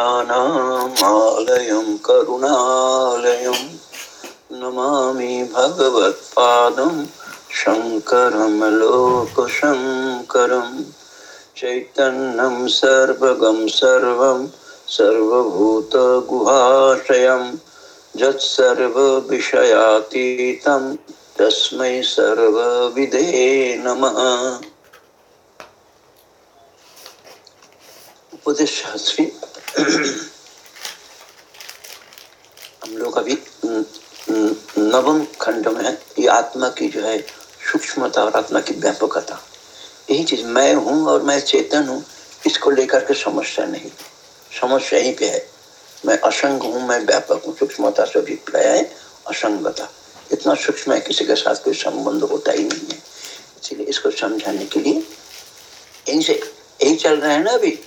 ज्ञानामालयं करुणालयं, नमामि भगवत्पादं, शङ्करं, लोकशङ्करं, चैतन्यं सर्वगं सर्वं, सर्वभूतगुहाशयं, यत्सर्वविषयातीतं, तस्मै सर्वविदे नमः। उपदेश शास्त्री हम लोग अभी नवम खंड में है। ये आत्मा की जो है सूक्ष्मता और आत्मा की व्यापकता। यही चीज़ मैं हूँ और मैं चेतन हूँ, इसको लेकर के समस्या नहीं। समस्या यहीं पे है। मैं असंग हूँ, मैं व्यापक हूँ। सूक्ष्मता से अभिप्राय है, असंगता। इतना सूक्ष्म है, किसी के साथ कोई संबंध होता ही नहीं है। इसलिए इसको समझाने के लिए यही से यही चल रहा है ना अभी।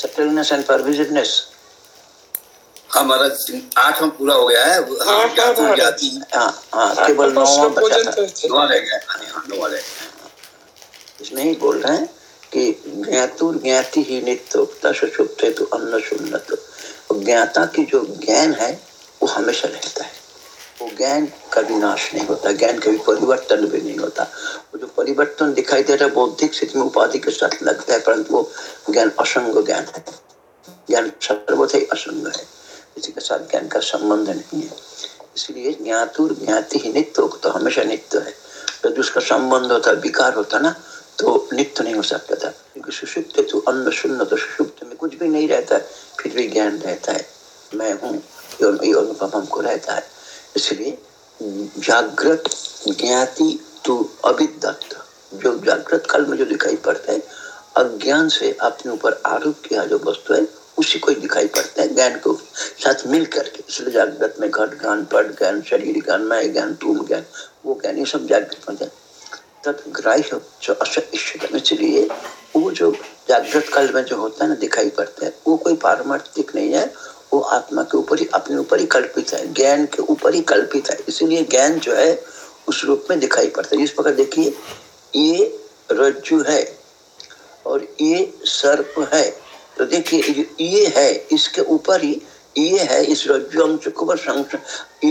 सेटलनेस एंड परविजिटनेस हमारा आठ में पूरा हो गया है हाँ हाँ। केवल नौ बचा था। इसमें ही बोल रहे हैं कि ज्ञातुर ज्ञाति ही नित्य सुषुप्त तो अन्न शून्य ज्ञाता की जो ज्ञान है वो हमेशा रहता है। वो ज्ञान कभी नाश नहीं होता ज्ञान कभी परिवर्तन भी नहीं होता। वो जो परिवर्तन दिखाई दे रहा है बौद्धिक स्थिति में उपाधि के साथ लगता है, परंतु वो ज्ञान असंग ज्ञान है। ज्ञान सर्वथ ही असंग है। किसी के साथ ज्ञान का संबंध नहीं है। इसलिए ज्ञातुर ज्ञाति ही नित्य तो हमेशा नित्य है। तो जिसका संबंध होता है विकार होता ना तो नित्य नहीं हो सकता था। क्योंकि सुषुप्त तो अन्न शून्य तो सुषुप्त में कुछ भी नहीं रहता है, फिर भी ज्ञान रहता है। मैं हूँ ये अनुभव हमको रहता है। इसलिए जागृत ज्ञाति तो अविदत्त जो जागृत काल में जो दिखाई पड़ता है, अज्ञान से अपने ऊपर आरोप किया जो वस्तु है, उसी को दिखाई पड़ता है ज्ञान को साथ मिल करके इसलिए जागृत में घट ज्ञान, पट ज्ञान, शरीर ज्ञान, मैं ज्ञान, तुम ज्ञान, वो ज्ञान, ये सब जागृत में ज्ञान। तत्ग्राह्य जो अशक्त इसलिए वो जो जागृत काल में जो होता है ना, दिखाई पड़ता है, वो कोई पारमार्थिक नहीं है। वो आत्मा के ऊपर ही, अपने ऊपर ही कल्पित है, ज्ञान के ऊपर ही कल्पित है। इसीलिए ज्ञान जो है, उस रूप में दिखाई पड़ता है। इस प्रकार देखिए, ये रज्जु है और ये सर्प है। तो देखिए, ये है, इसके ऊपर ही ये है, इस रज्जु अंश के ऊपर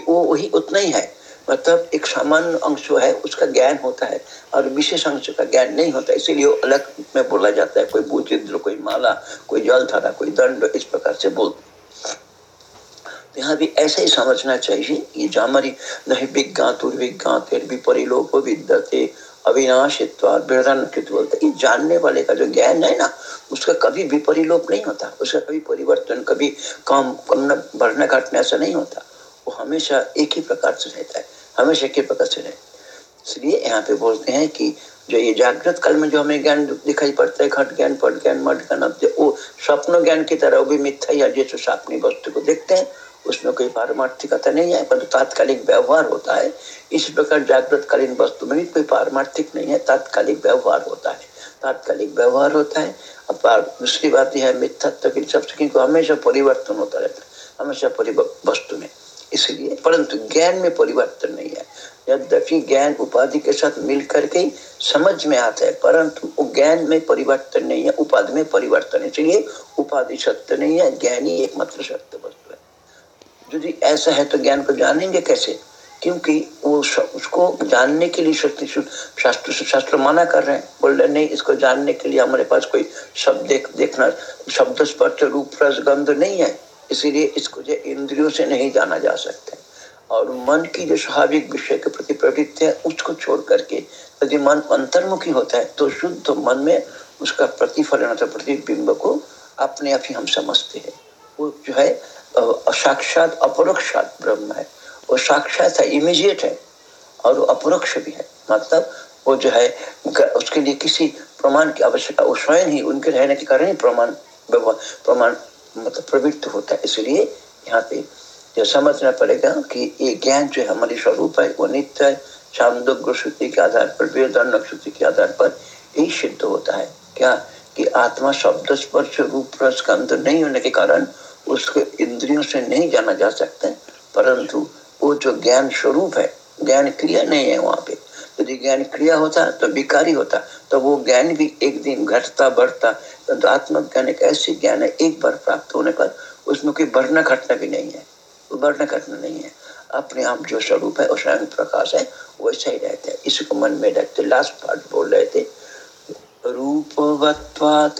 वो, वही उतना ही है। मतलब एक सामान्य अंश है, उसका ज्ञान होता है और विशेष अंश का ज्ञान नहीं होता। इसीलिए अलग में बोला जाता है। कोई भूचिद्र कोई माला, कोई जल धारा, कोई दंड, इस प्रकार से बोलते यहाँ भी ऐसा ही समझना चाहिए ये जामरी नहीं विज्ञातुर्विज्ञात विपरिलोप विद्यते बोलते ये जानने वाले का जो ज्ञान है ना, उसका कभी विपरिलोप नहीं होता, उसका कभी परिवर्तन, कभी कम कम बढ़ना घटना ऐसा नहीं होता। वो हमेशा एक ही प्रकार से रहता है, हमेशा एक ही प्रकार से रहता है। इसलिए यहाँ पे बोलते हैं कि जो ये जागृत काल में जो हमें ज्ञान दिखाई पड़ता है, घट ज्ञान, पट ज्ञान, मठ ज्ञान वो स्वप्न ज्ञान की तरह वो भी मिथ्या या जैसे सपनी वस्तु को देखते हैं उसमें कोई पारमार्थिकता नहीं है, परंतु तात्कालिक व्यवहार होता है। इस प्रकार जागृत कालीन वस्तु में भी कोई पारमार्थिक नहीं है, तात्कालिक व्यवहार होता है। तात्कालिक व्यवहार होता है अब दूसरी बात यह है, मिथ्यात्व की सबसे हमेशा परिवर्तन होता रहता है, हमेशा वस्तु में। इसलिए, परंतु ज्ञान में परिवर्तन नहीं है। यद्यपि ज्ञान उपाधि के साथ मिल करके समझ में आता है, परंतु ज्ञान में परिवर्तन नहीं है, उपाधि में परिवर्तन है। इसलिए उपाधि सत्य नहीं है, ज्ञान एकमात्र सत्य वस्तु यदि ऐसा है तो ज्ञान को जानेंगे कैसे? क्योंकि वो उसको जानने के लिए शास्त्र शास्त्र मना कर रहे हैं। बोल रहे नहीं, इसको जानने के लिए हमारे पास कोई शब्द देख, देखना, शब्द स्पर्श, रूप, रस, गंध नहीं है। इसीलिए इसको जो इंद्रियों से नहीं जाना जा सकता और मन की जो स्वाभाविक विषय के प्रति प्रवृत्ति है, उसको छोड़ करके यदि मन अंतर्मुखी होता है तो शुद्ध मन में उसका प्रतिफलन प्रतिबिंब को अपने आप ही हम समझते हैं। वो जो है साक्षात अपरोक्षात ब्रह्म है। वो साक्षात है इमीजिएट है और वो अपरोक्ष भी है। मतलब वो जो है उसके लिए किसी प्रमाण की आवश्यकता, वो स्वयं ही उनके रहने के कारण ही प्रमाण प्रमाण मतलब प्रवृत्त होता है। इसलिए यहाँ पे जो समझना पड़ेगा कि ये ज्ञान जो है हमारी स्वरूप है, वो नित्य है। छांदोग्य श्रुति के आधार पर वेदान श्रुति के आधार पर यही सिद्ध होता है। क्या? कि आत्मा शब्द स्पर्श, रूप, रस का अंतर नहीं होने के कारण उसको इंद्रियों से नहीं जाना जा सकता परंतु वो जो ज्ञान स्वरूप है, ज्ञान क्रिया नहीं है वहाँ पे। यदि ज्ञान क्रिया होता तो विकारी होता तो वो ज्ञान भी एक दिन घटता, बढ़ता। तो आत्मज्ञान एक ऐसी ज्ञान है, एक बार प्राप्त होने पर उसमें कोई बढ़ना घटना भी नहीं है। बढ़ना घटना नहीं है। अपने आप जो स्वरूप है वो स्वयं प्रकाश है, वैसा ही रहते हैं। इसको मन में रखते लास्ट पार्ट बोल रहे थे। रूपवत्वात्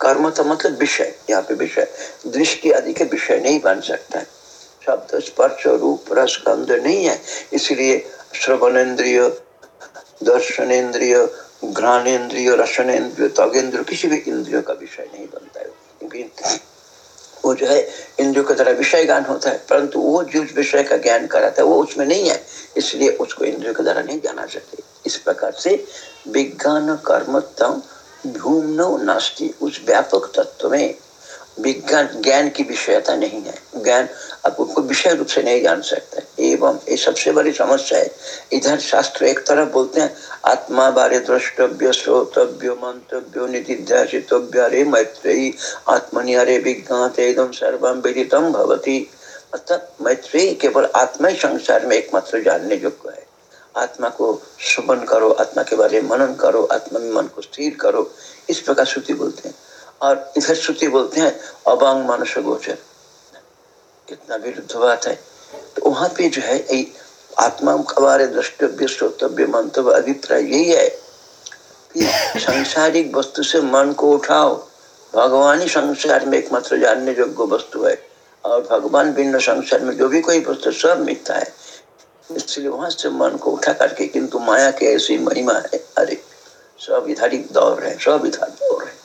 कर्म तो मतलब विषय, यहाँ पे विषय। दृष्टि आदि के विषय नहीं बन सकता। है शब्द, स्पर्श, रूप, रस, गंध नहीं है। इसलिए श्रवणेन्द्रिय, दर्शनेन्द्रिय, घ्राणेन्द्रिय, रसनेन्द्रिय तगेंद्रिय किसी भी इंद्रियों का विषय नहीं बनता है। क्योंकि वो जो है, इंद्रियों के द्वारा विषय ज्ञान होता है, परंतु वो जो विषय का ज्ञान कराता है, वो उसमें नहीं है। इसलिए उसको इंद्रियों के द्वारा नहीं जाना सकते इस प्रकार से विज्ञान कर्मत्म भूमनो नास्ती, उस व्यापक तत्व में विज्ञान, ज्ञान की विषयता नहीं है। ज्ञान आप उनको विषय रूप से नहीं जान सकते। एवं ये सबसे बड़ी समस्या है। इधर शास्त्र एक तरफ़ बोलते हैं, आत्मा बारे द्रष्टव्य, श्रोतव्य, मंतव्य निधिध्यासितव्य अरे मैत्री आत्मनि अरे विज्ञात एकदम सर्वम विदितम भवती। मतलब मैत्री केवल आत्मा संसार में एकमात्र जानने योग्य है। आत्मा को सुमन करो, आत्मा के बारे में मनन करो, आत्मा में मन को स्थिर करो। इस प्रकार श्रुति बोलते हैं। और इधर श्रुति बोलते हैं, अबांग मानस गोचर। कितना विरुद्ध बात है। तो वहाँ पे जो है आत्मा हमारे द्रष्टव्य, श्रोतव्य, मंतव्य, अभिप्राय यही है कि संसारिक वस्तु से मन को उठाओ। भगवान ही संसार में एकमात्र जानने योग्य वस्तु है। और भगवान भिन्न संसार में जो भी कोई वस्तु सब मिथ्या है। इसलिए वहाँ से मन को उठा करके, किंतु माया के ऐसी महिमा है। अरे, सब इधर ही इधर दौड़ रहे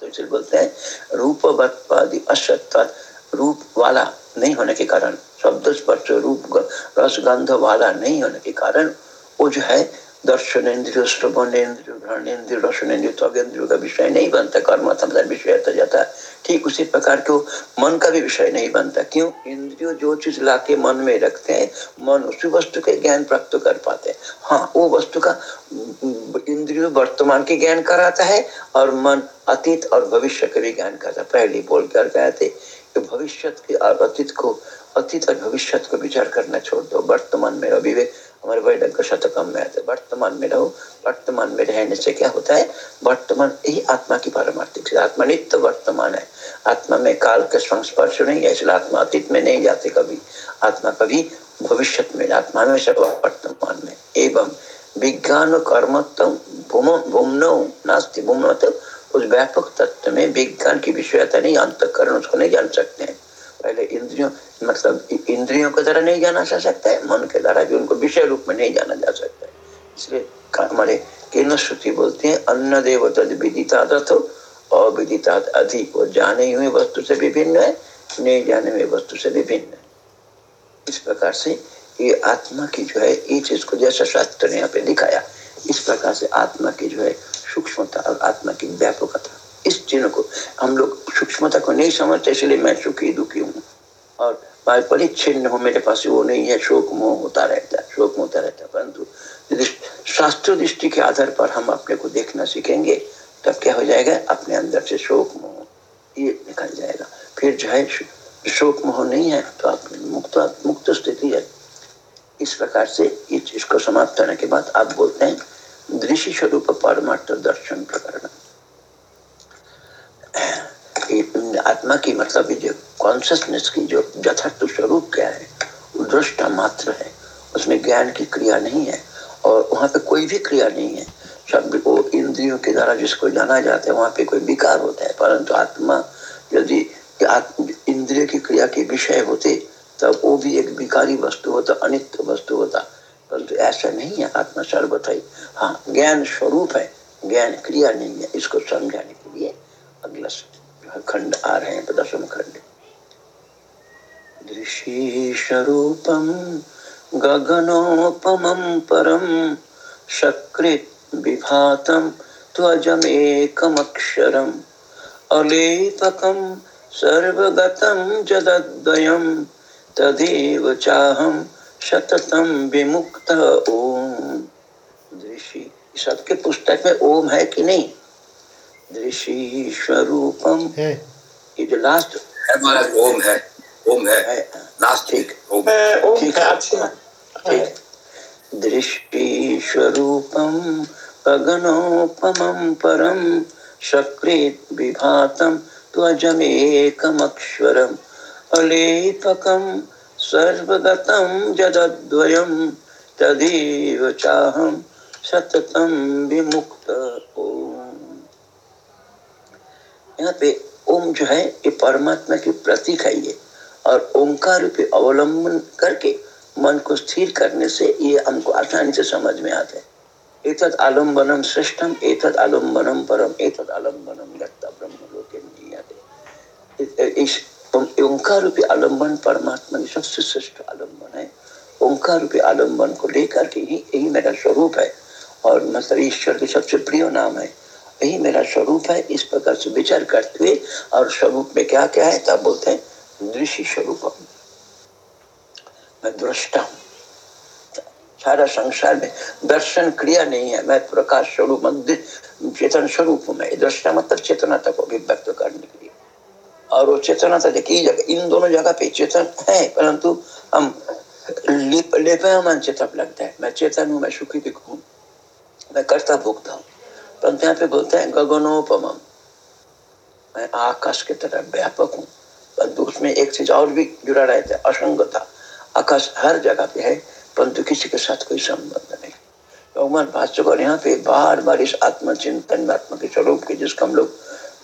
तो इसलिए बोलते हैं, रूप बत्पादि असत्ता रूप वाला नहीं होने के कारण, शब्द स्पर्श, रूप रस गंध वाला नहीं होने के कारण, वो जो है दर्शन इंद्रिय श्रवण इंद्रिय घृण इंद्रिय रसन इंद्रिय त्वगेंद्रियों का विषय नहीं बनता, कर्म विषय तो जाता है। ठीक उसी प्रकार के मन का भी विषय नहीं बनता। क्यों? इंद्रियों जो चीज़ लाके मन में रखते हैं, मन उसी वस्तु के ज्ञान प्राप्त कर पाते हैं। हाँ वो वस्तु का, इंद्रिय वर्तमान के ज्ञान कराता है और मन अतीत और भविष्य के भी ज्ञान करता है। पहले बोल कर गए थे कि भविष्य के और अतीत को, अतीत और भविष्य को विचार करना छोड़ दो। वर्तमान में अभिवेक हमारे वैडक शतकम में आते वर्तमान में रहो, वर्तमान में रहने से क्या होता है? वर्तमान यही आत्मा की पारमार्थिक आत्मा नित्य वर्तमान है। आत्मा में काल के संस्पर्श नहीं है, इसलिए आत्मा अतीत में नहीं जाते कभी। आत्मा कभी भविष्य में आत्मा में सब वर्तमान में। एवं विज्ञान कर्मत्म भूमनो, नास्ती मतलब उस व्यापक तत्व में विज्ञान की विषयता नहीं, अंतकरण उसको नहीं जान सकते हैं। पहले इंद्रियों मतलब इंद्रियों के द्वारा नहीं जाना जा सकता है, मन के द्वारा भी उनको विषय रूप में नहीं जाना जा सकता है। इसलिए हमारे केन्द्र श्रुति बोलते हैं, अन्न देव तद विदिता अविदिता अधिक वो जाने हुए वस्तु से विभिन्न है, नहीं जाने हुए वस्तु से विभिन्न है। इस प्रकार से ये आत्मा की जो है, ये चीज़ को जैसा शास्त्र ने यहाँ पे दिखाया, इस प्रकार से आत्मा की जो है, सूक्ष्मता और आत्मा की व्यापकता। इस चिन्ह को हम लोग सूक्ष्मता को नहीं समझते, इसलिए मैं सुखी दुखी हूँ। और परिच्छिन्न हो मेरे पास, वो नहीं है, शोक मोह होता रहता है, शोक होता रहता है, परंतु शास्त्र दृष्टि के आधार पर हम अपने को देखना सीखेंगे, तब क्या हो जाएगा? अपने अंदर से शोक मोह ये निकल जाएगा। फिर जो है, शोक मोह नहीं है तो आप मुक्त मुक्त स्थिति है। इस प्रकार से इस, इसको समाप्त होने के बाद आप बोलते हैं दृश्य स्वरूप परमार्थ दर्शन प्रकरण। आत्मा की मतलब जो कॉन्सियसनेस की जो यथार्थ स्वरूप क्या है दृष्टा मात्र है। उसमें ज्ञान की क्रिया नहीं है और वहाँ पे कोई भी क्रिया नहीं है। शब्द को इंद्रियों के द्वारा जिसको जाना जाता है, वहाँ पे कोई विकार होता है। परंतु आत्मा यदि इंद्रिय की क्रिया के विषय होते, तब वो भी एक विकारी वस्तु होता, अनित्य वस्तु होता। परंतु ऐसा नहीं है, आत्मा सर्वथा ही। हाँ ज्ञान स्वरूप है, ज्ञान क्रिया नहीं है, इसको समझाने अगला खंड आ रहे हैं दशम खंड। दृशीशरूपम गगनोपम परम सकृत विभातम त्वजमेकमक्षरम् अलेपकं सर्वगतं जदद्वयं तदेव चाहम सततम विमुक्त ओम। दृषि सबके पुस्तक में ओम है कि नहीं? दृषि स्वरूपम है। ये जो लास्ट हमारा ओम है ओम है। लास्ट ठीक ओम। ठीक। है अच्छा। ठीक। स्वरूपम गगनोपमं परम सकृत विभातम त्वजमेकमक्षरम् अलेपकं सर्वगतं जदद्वयं तदेव चाहं सततं विमुक्त ओम यहाँ पे ओम जो है, ये परमात्मा की प्रतीक है ये। और ओंकार रूपी अवलंबन करके मन को स्थिर करने से ये हमको आसानी से समझ में आता है। एतद आलम्बनम श्रेष्ठम एतद आलम्बनम परम, एतद आलम्बनम यत्ता ब्रह्म लोके इस ओंकार रूपी आलंबन परमात्मा की सबसे श्रेष्ठ आलंबन है। ओंकार रूपी आलंबन को लेकर के ही यही मेरा स्वरूप है। और मतलब ईश्वर के सबसे प्रिय नाम है। यही मेरा स्वरूप है, इस प्रकार से विचार करते हुए और स्वरूप में क्या क्या है, तब बोलते हैं, दृश्य स्वरूप मैं दृष्टा हूँ। सारा संसार में दर्शन क्रिया नहीं है, मैं प्रकाश स्वरूप चेतन स्वरूप हूँ मैं। दृष्टा मतलब चेतना तक अभिव्यक्त करने के लिए। और वो चेतना तक एक जगह, इन दोनों जगह पे चेतन है, परंतु हम लिप मन चेतन लगता है। मैं चेतन हूँ, मैं सुखी भी हूँ, मैं करता भुगता हूँ। परंतु पे बोलते हैं गगनोपम मैं आकाश की तरह व्यापक हूँ। परंतु उसमें एक चीज़ और भी जुड़ा रहता है असंगता आकाश हर जगह पे है, परंतु किसी के साथ कोई संबंध नहीं। भगवान भाष्यकर यहाँ पे बार बार इस आत्मचिंतन आत्मा के स्वरूप के जिसको हम लोग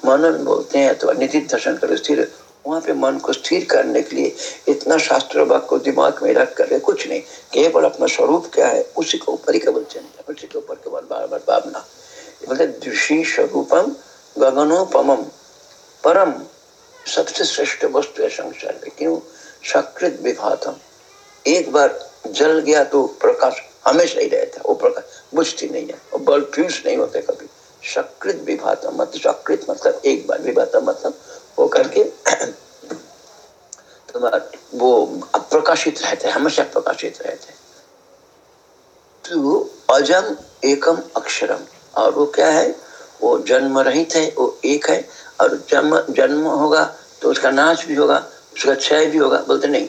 मनन बोलते हैं अथवा निधि दर्शन कर स्थिर, वहाँ पे मन को स्थिर करने के लिए इतना शास्त्र वाक्य को दिमाग में रख कर कुछ नहीं। केवल अपना स्वरूप क्या है, उसी के ऊपर ही केवल चिंतन, उसी के ऊपर केवल बार बार भावना। बोलते दृषि स्वरूपम गगनोपम। परम सबसे श्रेष्ठ वस्तु है संसार में, क्यों? सकृत विभातम एक बार जल गया तो प्रकाश हमेशा ही रहता वो प्रकाश बुझती नहीं है वो बल्ब फ्यूज नहीं होते कभी। सकृत विभाता मतलब सकृत मतलब एक बार विभाता मतलब वो करके तुम्हारा वो प्रकाशित रहते हमेशा प्रकाशित रहते तो अजम एकम अक्षरम। और वो क्या है? वो जन्म रहित है, वो एक है। और जन्म जन्म होगा तो उसका नाश भी होगा, उसका क्षय भी होगा। बोलते नहीं,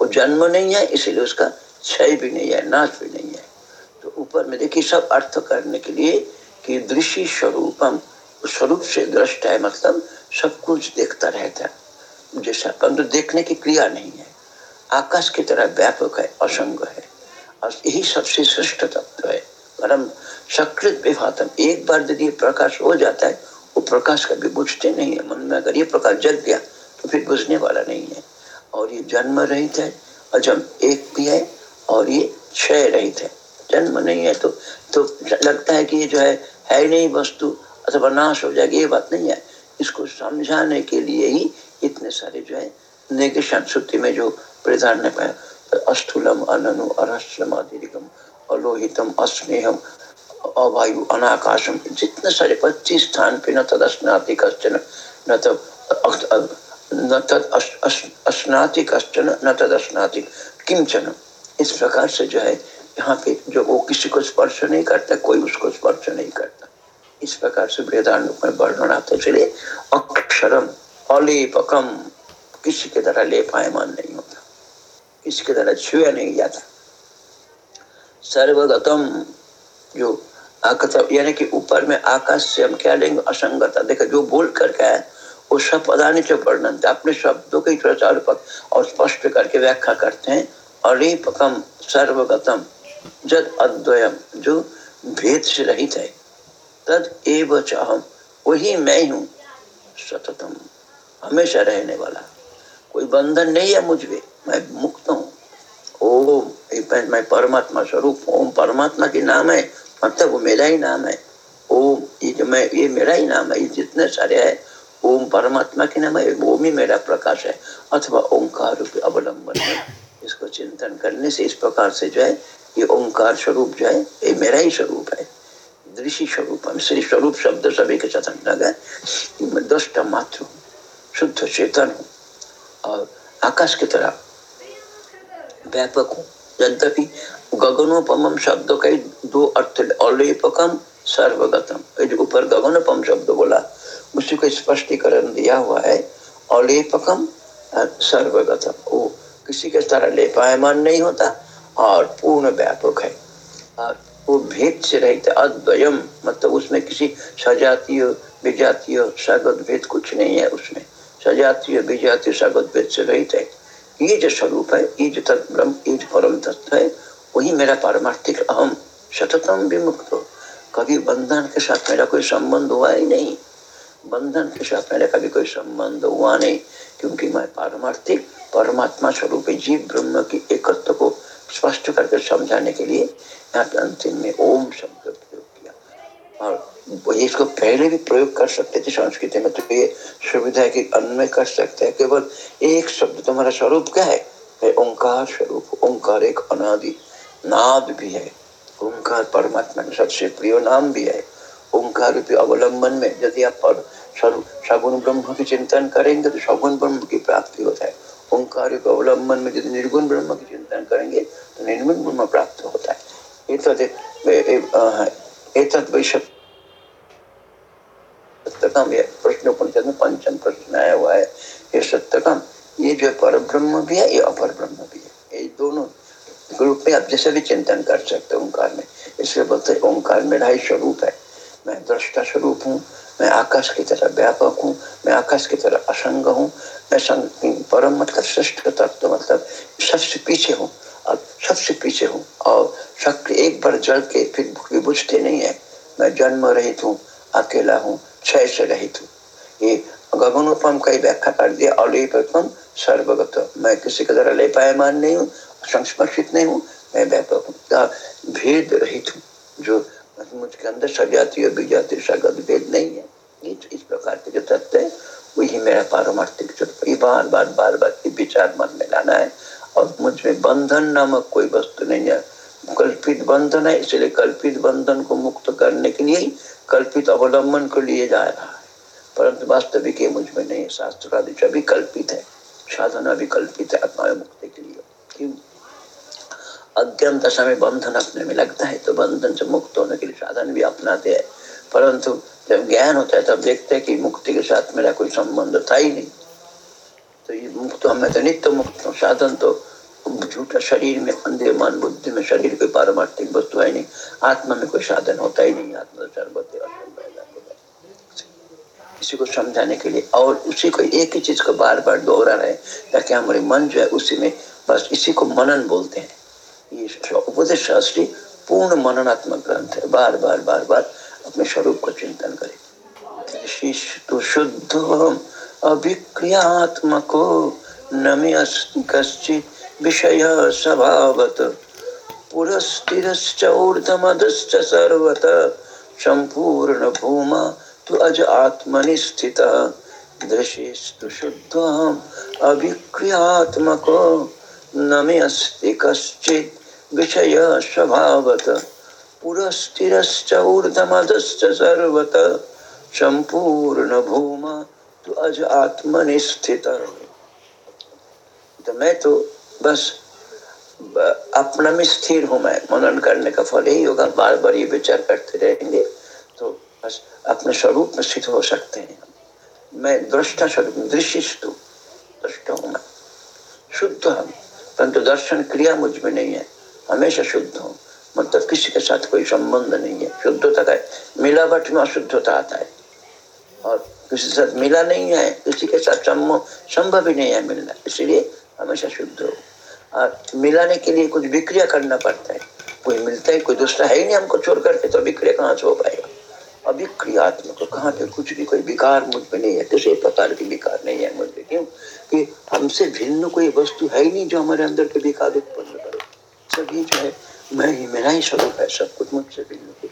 वो जन्म नहीं है, इसीलिए उसका क्षय भी नहीं है, नाश भी नहीं है। तो ऊपर में देखिए, सब अर्थ करने के लिए कि दृश्य स्वरूपम स्वरूप से दृष्ट है मतलब सब कुछ देखता रहता है। जैसा परंतु देखने की क्रिया नहीं है। आकाश की तरह व्यापक है, असंग है। और यही सबसे श्रेष्ठ तत्व है। परम सकृत विभातम। एक बार यदि प्रकाश हो जाता है, वो प्रकाश कभी बुझते नहीं है मन में। अगर ये प्रकाश जग गया तो फिर बुझने वाला नहीं है। और ये जन्म रहित है अजम एक भी है, और ये क्षय रहित है। जन्म नहीं है तो तो लगता है कि ये जो है है नहीं वस्तु, अथवा नाश हो जाएगी, ये बात नहीं है। इसको समझाने के लिए ही इतने सारे जो है, नेगेशन श्रुति में जो प्रधान ने पाया अस्थूलम अननु अरस्यम अधिकम अलोहितम, अस्नेहम, अवायु, अनाकाशम, जितने सारे पच्चीस स्थान पे न तद स्नाति कश्चन, न तद न तद अस्नाति कश्चन, न तद अस्नाति किमचन इस प्रकार से जो है, यहाँ पे जो वो किसी को स्पर्श नहीं करता, कोई उसको स्पर्श नहीं करता। इस प्रकार से वेदांत में वर्णन आता चले अक्षरम, अलेपकम, किसी के तरह लेपायमान नहीं होता। किसी के द्वारा छुया नहीं जाता। सर्वगतम जो यानी कि ऊपर में आकाश से हम क्या लेंगे? असंगता देखो, जो बोल करके है वो सब पदानी से वर्णन अपने शब्दों के प्रचार पर और स्पष्ट करके व्याख्या करते हैं। अलेपकम सर्वगतम, जद अद्वयम, जो भेद से रहित है। तद एव चाहम वही मैं हूँ, सततम, हमेशा रहने वाला। कोई बंधन नहीं है मुझ मैं मुक्त हूँ। ओम। मैं परमात्मा स्वरूप ओम परमात्मा के नाम है मतलब वो मेरा ही नाम है ओम ये जो मैं ये मेरा ही नाम है ये जितने सारे है ओम परमात्मा के नाम है ओम ही मेरा प्रकाश है अथवा ओंकार रूपी अवलंबन है इसको चिंतन करने से इस प्रकार से जो है ये ओंकार स्वरूप जो है ये मेरा ही स्वरूप है दृषि स्वरूप श्री स्वरूप शब्द सभी के साथ लगा मैं दृष्टा मात्र हूँ शुद्ध चेतन हूँ और आकाश की तरह व्यापक हूँ यद्यपि गगनोपम शब्द का दो अर्थ अलेपकम सर्वगतम। जो ऊपर गगनोपम शब्द बोला। उसी को स्पष्टीकरण दिया हुआ है। अलेपकम सर्वगतम। वो किसी के तरह लेपायमान नहीं होता और पूर्ण व्यापक है। और वो भेद से रहित अद्वयम मतलब उसमें किसी सजातीय, विजातीय स्वागत भेद कुछ नहीं है उसमें। सजातीय, विजातीय स्वागत भेद से रहित है। ये जो स्वरूप है, ये जो ब्रह्म, ये जो परम तत्व है, वही मेरा पारमार्थिक अहम सततम विमुक्त हो। कभी बंधन के साथ मेरा कोई संबंध हुआ ही नहीं। बंधन के साथ मेरा कभी कोई संबंध हुआ नहीं, क्योंकि मैं पारमार्थिक, परमात्मा स्वरूप जीव ब्रह्म की एकत्व को स्पष्ट करके समझाने के लिए यहाँ अंतिम में ओम शब्द प्रयोग किया। और इसको पहले भी प्रयोग कर सकते थे संस्कृति में तो ये सुविधा है कि अन्य कर सकते हैं। केवल एक शब्द तुम्हारा स्वरूप क्या है? ओंकार स्वरूप, ओंकार एक अनादि नाद भी है। ओंकार परमात्मा के सबसे प्रिय नाम भी है। ओंकार रूपी अवलंबन में यदि आप सगुण ब्रह्म की चिंतन करेंगे तो सगुण ब्रह्म की प्राप्ति होता है। ओंकार के अवलंबन में यदि निर्गुण ब्रह्म की चिंतन करेंगे तो निर्गुण ब्रह्म प्राप्त होता है। प्रश्न उपनिषद में पंचम प्रश्न आया हुआ है, ये सत्यकम ये जो पर ब्रह्म भी है, ये अपर ब्रह्म भी है। ये दोनों ग्रुप में आप जैसे भी चिंतन कर सकते हैं ओंकार में। इसलिए बोलते ओंकार मेरा ही स्वरूप है। मैं दृष्टा स्वरूप हूँ, मैं आकाश की तरह व्यापक हूँ, मैं आकाश की तरह असंग हूँ, मैं परम मतलब श्रेष्ठ तत्व तो मतलब सबसे पीछे हूँ। और सबसे पीछे हूँ, और शक्ति एक बार जल के फिर बुझते नहीं है। मैं जन्म रहित हूँ, अकेला हूँ क्षय से रहित। हूँ ये गगनोपम का व्याख्या कर दिया। सर्वगत। मैं किसी के द्वारा ले पायमान नहीं हूँ संस्पर्शित नहीं हूँ, मैं व्यापक भेद रहित हूँ जो मुझके अंदर सजातीय विजातीय सगत भेद नहीं है। इस प्रकार के जो तत्व है, वही मेरा पारमार्थिक बार बार बार बार विचार मन में लाना है, और मुझमें बंधन नामक कोई वस्तु नहीं है। कल्पित बंधन है, इसलिए कल्पित बंधन को मुक्त करने के लिए कल्पित अवलंबन को लिए जा रहा है। परंतु वास्तविक ये मुझमें नहीं शास्त्र आदि सभी कल्पित है, साधना भी कल्पित है आत्मा मुक्ति के लिए। क्यों? अज्ञान दशा में बंधन अपने में लगता है तो बंधन से मुक्त होने के लिए साधन भी अपनाते हैं। परंतु जब ज्ञान होता है, तब देखते हैं कि मुक्ति के साथ मेरा कोई संबंध था ही नहीं। तो ये मुक्त, हमें तो नित्य मुक्त साधन तो झूठा, शरीर में अंधे, मन बुद्धि में, शरीर कोई पारमार्थिक वस्तु है नहीं, आत्मा में कोई साधन होता ही नहीं, आत्मा सर्वते इसी को समझाने के लिए और उसी को एक ही चीज़ को बार बार दोहरा रहे, ताकि हमारे मन जो है उसी में, बस इसी को मनन बोलते हैं। ये उपदेश शास्त्री पूर्ण मननात्मक ग्रंथ है बार बार बार बार अपने स्वरूप को चिंतन करे। शिष्य शुद्ध अभिक्रियात्मको न मे अस्ति कश्चित विषय स्वभावत। पुरस्तिरश्च ऊर्धमधश्च सर्वत। भूमा तु अज आत्मनि स्थितः दृशिस्तु शुद्धम् अस्ति कश्चित् विषय स्वभावत। पुरस्थिरश्च सर्वत। भूमा तो अज आत्मनि स्थित तो मैं तो बस अपना में स्थिर हूँ मैं। मनन करने का फल यही होगा बार बार ये विचार करते रहेंगे तो बस अपने स्वरूप में स्थित हो सकते हैं। मैं दृष्टा स्वरूप दृश्यस्तु दृष्टा हूँ मैं। शुद्ध हम परंतु दर्शन क्रिया मुझमें नहीं है। हमेशा शुद्ध हूँ मतलब किसी के साथ कोई संबंध नहीं है। शुद्धता का, मिलावट में अशुद्धता आता है। और किसी के साथ मिला नहीं है, किसी के साथ संभव ही नहीं है मिलना। इसलिए हमेशा शुद्ध हो। मिलाने के लिए कुछ विक्रिया करना पड़ता है। कोई मिलता है, कोई दूसरा है ही नहीं हमको छोड़ करके तो विक्रिया कहाँ से हो पाएगा? अभिक्रियात्मक कहाँ पे कुछ भी, कोई विकार मुझमें नहीं है। किसी प्रकार की विकार नहीं है मुझ क्यों? कि हमसे भिन्न कोई वस्तु है ही नहीं जो हमारे अंदर के विकार उत्पन्न करे। सभी जो है, मैं ही, मेरा ही स्वरूप है, सब कुछ मुझसे भिन्न कुछ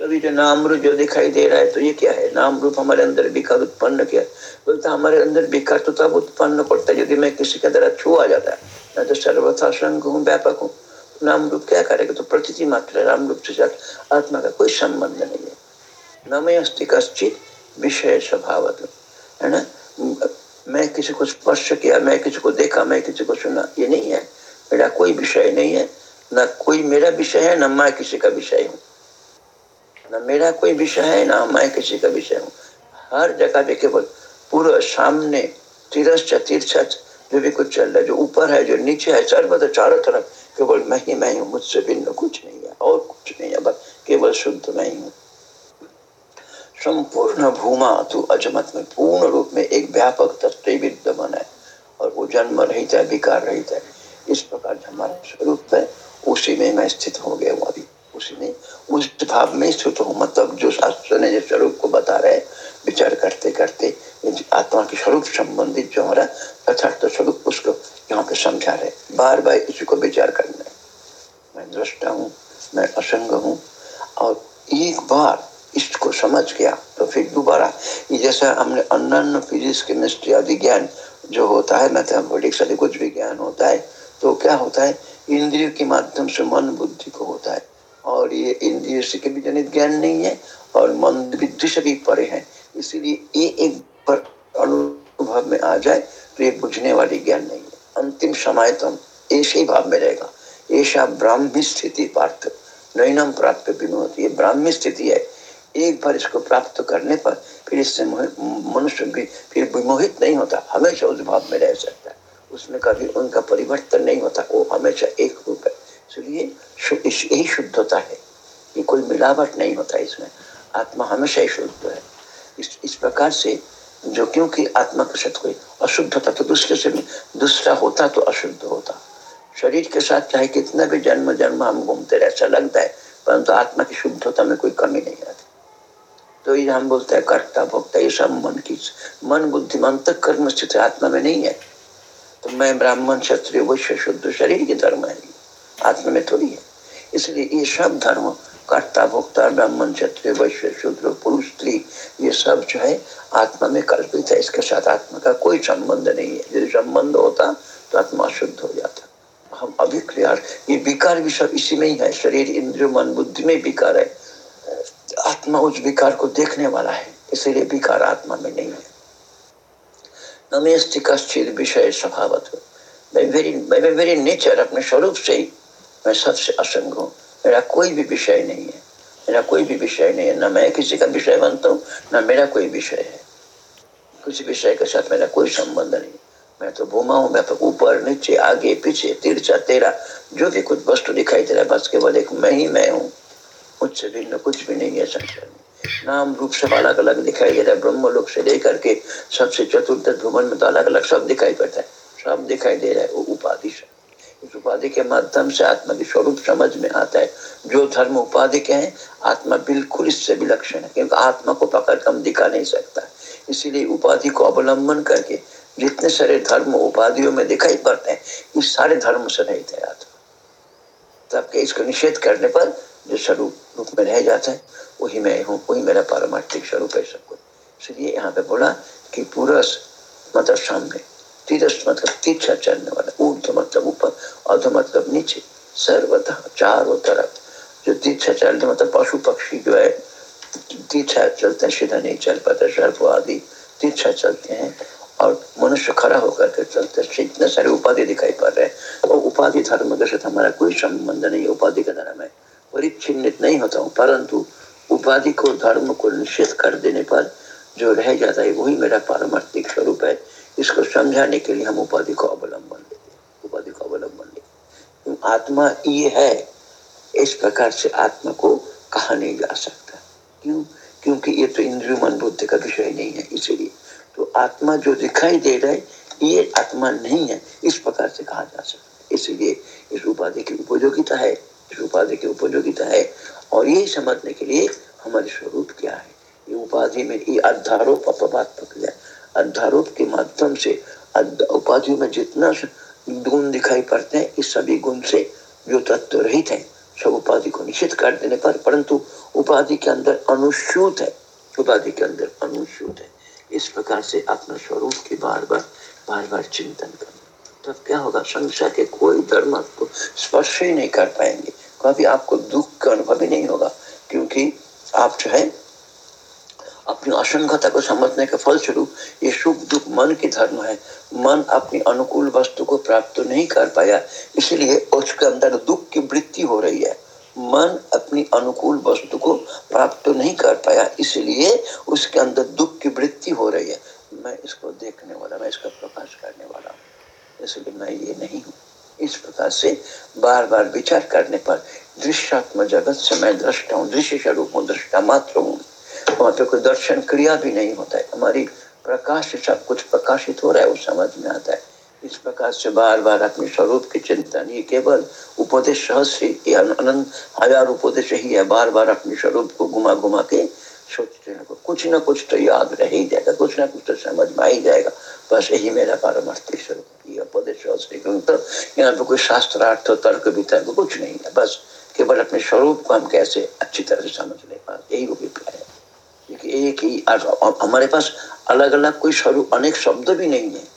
नहीं तभी जो नाम रूप जो दिखाई दे रहा है तो ये क्या है? नाम रूप हमारे अंदर विकार उत्पन्न किया। बोलता तो हमारे अंदर विकार तो तब उत्पन्न करता है यदि मैं किसी के द्वारा छू आ जाता है। मैं तो सर्वथा संघ हूँ, व्यापक हूँ। नाम रूप क्या करेगा? तो प्रतीति मात्र राम रूप से साथ आत्मा का कोई संबंध नहीं है। नमय अस्थि कश्चित विषय स्वभाव है ना? मैं किसी को स्पर्श किया, मैं किसी को देखा, मैं किसी को सुना, ये नहीं है। मेरा कोई विषय नहीं है, ना कोई मेरा विषय है, ना मैं किसी का विषय हूँ। न, मेरा कोई विषय है ना, मैं किसी का विषय हूँ। हर जगह पे केवल पूरा सामने तिरस तीर्थ जो भी कुछ चल रहा है, जो ऊपर है, जो नीचे है सर्वत्र चारों तरफ़, केवल मैं ही, मैं हूँ मुझसे भिन्न कुछ नहीं है, और कुछ नहीं है, बस केवल शुद्ध मैं ही हूँ। संपूर्ण भूमा तो अजमत में, पूर्ण रूप में एक व्यापक तत्व विद्यमान है, और वो जन्म रहित है, विकार रहित है। इस प्रकार हमारा स्वरूप है, उसी में मैं स्थित हो गया हूँ अभी। उसी में उस भाव में स्थित हो मतलब जो शास्त्र ने जिस स्वरूप को बता रहे विचार करते करते आत्मा के स्वरूप संबंधित जो हमारा यथार्थ स्वरूप, उसको यहाँ पे समझा रहे बार बार इसी को विचार करना है। मैं दृष्टा हूँ, मैं असंग हूँ, और एक बार इसको समझ गया तो फिर दोबारा जैसा हमने अन्य फिजिक्स केमिस्ट्री आदि ज्ञान जो होता है मैथमेटिक्स आदि कुछ भी ज्ञान होता है तो क्या होता है? इंद्रिय के माध्यम से मन बुद्धि को होता है। और ये इंद्रिय से भी जनित ज्ञान नहीं है और मन बुद्धि से भी परे है। इसीलिए ये एक अनुभव में आ जाए तो ये बुझने वाली ज्ञान नहीं है। अंतिम समय तो ऐसे ही भाव में रहेगा। ऐसा ब्राह्मी स्थिति पार्थ नैनम प्राप्त विमोहती, ये ब्राह्मी स्थिति है। एक बार इसको प्राप्त करने पर फिर इससे मनुष्य भी फिर विमोहित नहीं होता, हमेशा उस भाव में रह सकता है। उसमें कभी उनका परिवर्तन नहीं होता, वो हमेशा एक रूप है। इसलिए यही शुद्धता है ये कोई मिलावट नहीं होता इसमें। आत्मा हमेशा ही शुद्ध है। इस इस प्रकार से जो क्योंकि आत्मा के साथ कोई अशुद्धता तो दूसरे से भी दूसरा होता तो अशुद्ध होता। शरीर के साथ चाहे कितना भी जन्म जन्म हम घूमते रहे, ऐसा लगता है, परंतु आत्मा की शुद्धता में कोई कमी नहीं आती। तो ये हम बोलते हैं कर्ता भोक्ता, ये सब मन की मन बुद्धि मन तक कर्म स्थित आत्मा में नहीं है। तो मैं ब्राह्मण क्षत्रिय, वैश्य शुद्ध शरीर की धर्म है। आत्मा में थोड़ी है इसलिए ये सब धर्म, कर्ता, भोक्ता, ब्राह्मण, क्षत्रिय, वैश्य, शुद्र, पुरुष, स्त्री, ये सब जो है आत्मा में कल्पित है। इसके साथ आत्मा का कोई संबंध नहीं है। यदि संबंध होता तो आत्मा शुद्ध हो जाता। हम अभिक्रिया ये विकार भी सब इसी में ही है। शरीर, इंद्रिय, मन, बुद्धि में विकार है। आत्मा उस विकार को देखने वाला है। इसीलिए विकार आत्मा में नहीं है। नमेस्ति कश्चित विषय स्वभावत वेरी वेरी नेचर अपने स्वरूप से ही मैं सबसे असंग हूँ। मेरा कोई भी विषय नहीं है। मेरा कोई भी विषय नहीं है। ना मैं किसी का विषय बनता हूँ, ना मेरा कोई विषय है। किसी विषय के साथ मेरा कोई संबंध नहीं। मैं तो घूमा हूँ, मैं तो ऊपर, नीचे, आगे, पीछे, तिरछा, तेरा, जो भी कुछ वस्तु दिखाई दे रहा है, बस केवल एक मैं ही मैं हूँ। मुझसे भिन्न कुछ भी नहीं है संसार में नाम, रूप सब अलग अलग दिखाई दे रहा है। ब्रह्म लोक से लेकर के सबसे चतुर्थ भुवन में तो अलग अलग सब दिखाई पड़ता है। सब दिखाई दे रहा है, वो उपाधि से। इस उपाधि के माध्यम से आत्मा के स्वरूप समझ में आता है। जो धर्म उपाधि के हैं, आत्मा बिल्कुल इससे विलक्षण है, क्योंकि आत्मा को पकड़ कम दिखा नहीं सकता। इसीलिए उपाधि को अवलंबन करके जितने सारे धर्म उपाधियों में दिखाई पड़ते हैं, इस सारे धर्म से नहीं थे आत्मा। तब के इसको निषेध करने पर जो स्वरूप रूप में रह जाता है, वही मैं हूँ, वही मेरा पारमार्थिक स्वरूप है सब कुछ। इसलिए यहाँ पे बोला कि पुरस मतलब सामने, तीरस मतलब तीर्थ चलने वाला ऊर्ध मतलब अध मतलब नीचे सर्वतः चारों तरफ़, जो तीर्थ चलते मतलब पशु पक्षी जो है तीर्थ चलते हैं सीधा नहीं चल पाते, सर्प आदि तीर्थ चलते हैं, और मनुष्य खड़ा होकर के चलते इतने सारे उपाधि दिखाई पड़ रहे हैं। और उपाधि धर्म के साथ हमारा कोई संबंध नहीं उपाधि का धर्म है परिच्छिन्नित नहीं होता हूँ, परंतु उपाधि को, धर्म को निश्चित कर देने पर जो रह जाता है, वही मेरा पारमार्थिक स्वरूप है। इसको समझाने के लिए हम उपाधि को अवलंबन लेते उपाधि को अवलंबन आत्मा ये है, इस प्रकार से आत्मा को कहा नहीं जा सकता। क्यों? क्योंकि ये तो इंद्रिय मन बुद्धि का विषय नहीं है, इसीलिए। तो आत्मा जो दिखाई दे रहा है, ये आत्मा नहीं है, इस प्रकार से कहा जा सकता इसीलिए इस उपाधि की उपयोगिता है, इस उपाधि की उपयोगिता है, और ये समझने के लिए हमारे स्वरूप क्या है? ये उपाधि में ये अध्यारोप अपवाद प्रक्रिया अध्यारोप के माध्यम से उपाधि में जितना गुण दिखाई पड़ते हैं, इस सभी गुण से जो तत्व रहित है, सब उपाधि को निश्चित कर देने पर, परंतु उपाधि के अंदर अनुसूत है, उपाधि के अंदर अनुसूत है। इस प्रकार से अपना स्वरूप की बार बार बार बार चिंतन करना। तब क्या होगा? संसार के कोई धर्म आपको स्पर्श ही नहीं कर पाएँगे। कभी आपको दुख का अनुभव ही नहीं होगा, क्योंकि आप जो है अपनी असंगता को समझने के फलस्वरूप ये सुख दुख मन की धर्म है। मन अपनी अनुकूल वस्तु को प्राप्त तो नहीं कर पाया, इसलिए उसके अंदर दुख की वृत्ति हो रही है। मन अपनी अनुकूल वस्तु को प्राप्त तो नहीं कर पाया, इसलिए उसके अंदर दुख की वृत्ति हो रही है। मैं इसको देखने वाला, मैं इसका प्रकाश करने वाला हूँ। इसलिए मैं ये नहीं हूँ। इस प्रकार से बार बार विचार करने पर दृश्यात्म जगत से मैं दृष्टा हूँ, दृश्य स्वरूप हूँ, दृष्टा मात्र हूँ। वहाँ पे कोई दर्शन क्रिया भी नहीं होता है। हमारी प्रकाश से सब कुछ प्रकाशित हो रहा है, वो समझ में आता है। इस प्रकार से बार बार अपने स्वरूप की चिंतन ये केवल उपदेश अनंत हज़ार उपदेश ही है। बार बार अपने स्वरूप को घुमा घुमा के सोचते हैं। कुछ ना कुछ तो याद रह ही जाएगा, कुछ ना कुछ तो समझ में आ ही जाएगा। बस यही मेरा पारमार्थी स्वरूप उपदेश तो यहाँ पे कोई शास्त्रार्थ तर्क वितर्क कुछ नहीं है। बस केवल अपने स्वरूप को हम कैसे अच्छी तरह से समझ ले पास यही अभिप्राय है। एक ही हमारे पास अलग अलग कोई स्वरूप, अनेक शब्द भी नहीं है।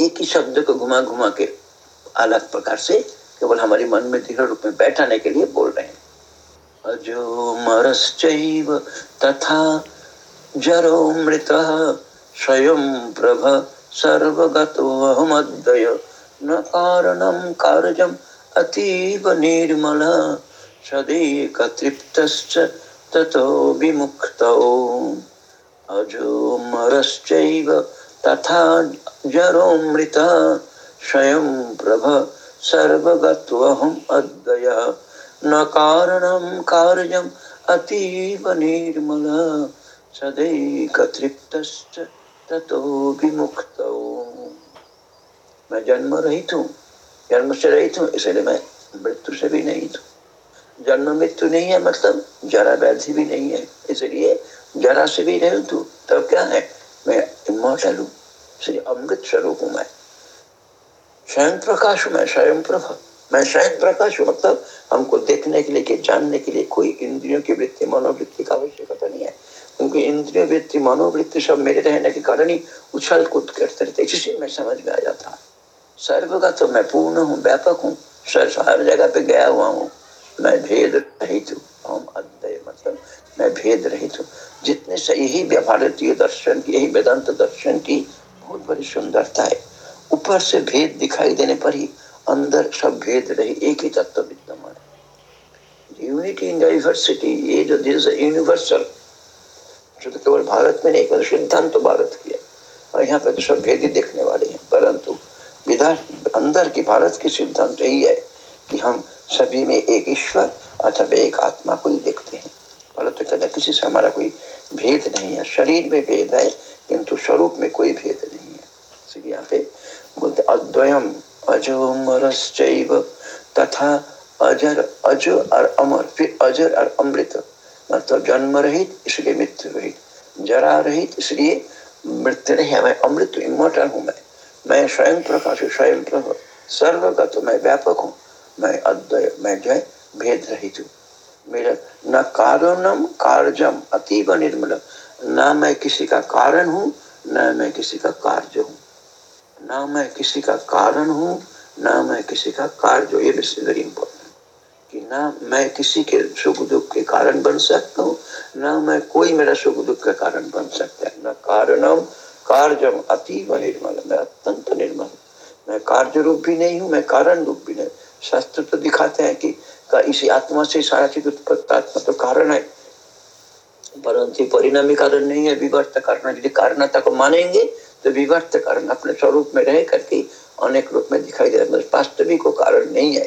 एक ही शब्द को घुमा घुमा के अलग प्रकार से केवल हमारे मन में दृढ़ रूप में बैठाने के लिए बोल रहे हैं। अजो मरश्चैव तथा जरो मृत स्वयं प्रभ सर्वगतोऽहमद्वय न कारणं कार्यम् अतीव निर्मल। सदैक तृप्तश्च ततो विमुक्तौ अजो मरश्चैव तथा स्वयं प्रभ सर्वगत्वहम् अद्वय। न कारणं कार्यम् अतीव निर्मल सदैक तृप्तश्च ततो विमुक्तौ मैं जन्म रहित हूँ जन्म से रहित हूँ इसलिए मैं मृत्यु से भी नहीं हूँ। जन्म मृत्यु नहीं है मतलब जरा व्याधि भी नहीं है। इसलिए जरा से भी नहीं हूँ तब क्या है? मैं इमोटल हूँ। श्री अमृत स्वरूप हूँ मैं। स्वयं प्रकाश हूँ मैं, स्वयं प्रभा। मैं स्वयं प्रकाश हूँ मतलब हमको देखने के लिए, कि जानने के लिए कोई इंद्रियों की वृत्ति, मनोवृत्ति का आवश्यकता नहीं है। क्योंकि इंद्रिय, वृत्ति, मनोवृत्ति सब मेरे रहने के कारण ही उछल कूद करते रहते इसी में समझ में आ जाता। सर्व का तो मैं पूर्ण हूँ, व्यापक हूँ। सर, हर जगह पे गया हुआ हूँ। मैं भेद रहित हूँ हम अद्वय मतलब मैं भेद रहित हूँ जितने से यही भारतीय दर्शन की यही वेदांत दर्शन की बहुत बड़ी सुंदरता है। ऊपर से भेद दिखाई देने पर ही अंदर सब भेद रहे, एक ही तत्व विद्यमान है। यूनिटी इन डाइवर्सिटी ये जो दिस यूनिवर्सल जो तो केवल भारत में नहीं सिद्धांत तो भारत की है। और यहाँ पे तो सब भेद ही देखने वाले हैं, परंतु विधान अंदर की भारत की सिद्धांत यही है कि हम सभी में एक ईश्वर अथवा एक आत्मा को ही देखते हैं। परंतु कहते किसी से हमारा कोई भेद नहीं है। शरीर में भेद है, किंतु स्वरूप में कोई भेद नहीं है। इसलिए यहाँ पे बोलते, अद्वयम अजो मरश्चैव तथा अजर अजो और अमर, फिर अजर और अमृत। मतलब जन्म रहित, इसलिए मृत्यु रहित। जरा रहित, इसलिए मृत्यु नहीं है। मैं अमृत इमोटल हूँ मैं। मैं स्वयं प्रकाश स्वयं प्रभ। सर्वगत मैं व्यापक हूँ। मैं अद्वय मैं जो है भेद रहित हूँ। मेरा न कारणम कार्यम अतीब निर्मल। न मैं किसी का कारण हूँ, न मैं किसी का कार्य हूँ। ना मैं किसी का कारण हूँ, ना मैं किसी का कार्य ये वेरी इंपॉर्टेंट कि ना मैं किसी के सुख दुख के कारण बन सकता हूँ, ना मैं कोई मेरा सुख दुख का कारण बन सकता है। न कारणम कार्यम अतीब निर्मल। मैं अत्यंत निर्मल मैं कार्य रूप भी नहीं हूँ, मैं कारण रूप भी नहीं। शास्त्र तो दिखाते हैं कि इसी आत्मा से सारा चीज़ उत्पत्ति आत्मा तो कारण है। परंतु परिणामी कारण नहीं है, विवर्त कारण यदि कारणता को मानेंगे तो विवर्त कारण अपने स्वरूप में रह करके अनेक रूप में दिखाई दे रहा है। वास्तविक को कारण नहीं है।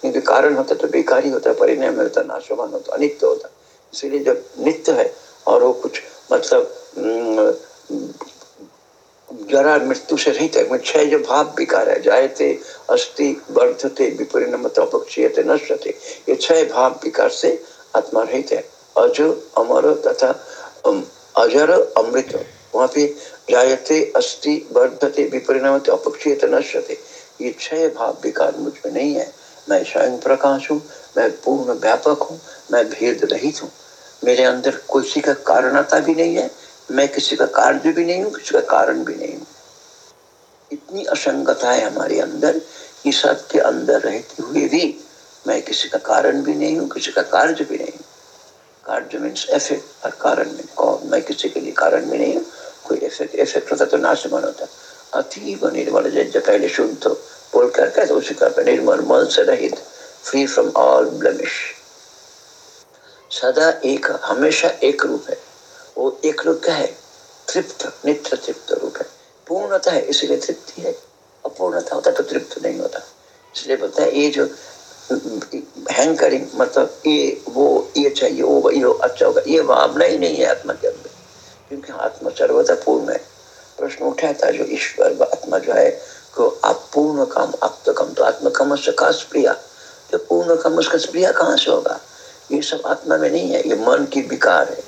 क्योंकि कारण होता तो बेकारी होता, परिणाम होता, नाशवान होता, अनित्य होता। इसीलिए जब नित्य है और वो कुछ मतलब जरा मृत्यु से रहित है जो भाव विकार है जायते अस्थि वर्धते विपरिणाम अपक्षीयते नश्यते ये छह भाव विकार से आत्मा रहित है। अज, अमर तथा अजर, अमृत। वहाँ पे जायते अस्थि वर्धते विपरिणाम अपक्षीयते नश्यते ये छह भाव विकार मुझमें नहीं है। मैं स्वयं प्रकाश हूँ, मैं पूर्ण व्यापक हूँ, मैं भेद रहित हूँ। मेरे अंदर किसी का कारणता भी नहीं है मैं किसी का कार्य भी नहीं हूँ, किसी का कारण भी नहीं हूँ। इतनी असंगता है हमारे अंदर कि सबके अंदर रहते हुए भी मैं किसी का कारण भी नहीं हूँ, किसी का कार्य भी नहीं हूँ। कार्य मीन्स इफ़ेक्ट और कारण में कौन? मैं किसी के लिए कारण भी नहीं हूँ, कोई इफ़ेक्ट इफ़ेक्ट होता तो नाशमान होता। अतीब निर्मल जय पहले शुद्ध तो बोल कर कहते उसी का निर्मल मल से रहित फ्री फ्रॉम ऑल ब्लमिश सदा एक, हमेशा एक रूप है। वो एक रूप है। तृप्त नित्य तृप्त रूप है। पूर्णता है, इसलिए तृप्ति है। अपूर्णता होता तो तृप्त नहीं होता। इसलिए बोलता है, ये जो हैंकरिंग मतलब ये, वो, ये चाहिए, वो, ये अच्छा होगा, ये भावना ही नहीं है आत्मा के अंदर क्योंकि आत्मा सर्वथा पूर्ण है। प्रश्न उठा था जो ईश्वर आत्मा जो है, को आप पूर्ण काम आप तो कम तो आत्मा कम से का स्प्रिया जो पूर्ण कम उसका स्प्रिया कहाँ से होगा? ये सब आत्मा में नहीं है, ये मन की विकार है।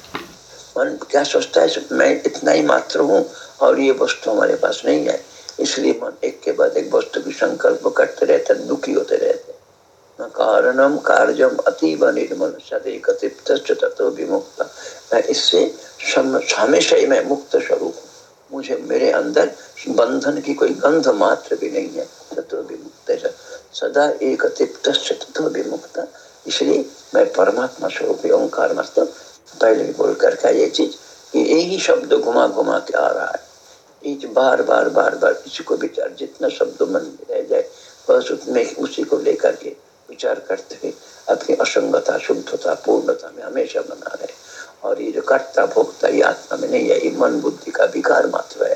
मन क्या सोचता है मैं इतना ही मात्र हूँ और ये वस्तु हमारे पास नहीं है, इसलिए मन एक के बाद एक वस्तु की संकल्प करते रहते दुखी होते रहते कारणम कार्यम अतीब निर्मल विमुक्त। मैं इससे हमेशा ही मैं मुक्त स्वरूप हूँ। मुझे, मेरे अंदर बंधन की कोई गंध मात्र भी नहीं है तत्व विमुक्त सदा एक तत्व विमुक्त। इसलिए मैं परमात्मा स्वरूप ओंकार मस्त पहले बोल कर का ये चीज़ यही शब्द घुमा घुमा के आ रहा है। ये बार बार बार बार किसी को विचार जितना शब्द मन में रह जाए, बस उसमें उसी को लेकर के विचार करते हुए अपनी असंगता, शुद्धता, पूर्णता में हमेशा बना रहे। और ये जो कर्ता, भोक्ता, ये आत्मा में नहीं है, ये मन बुद्धि का विकार मात्र है।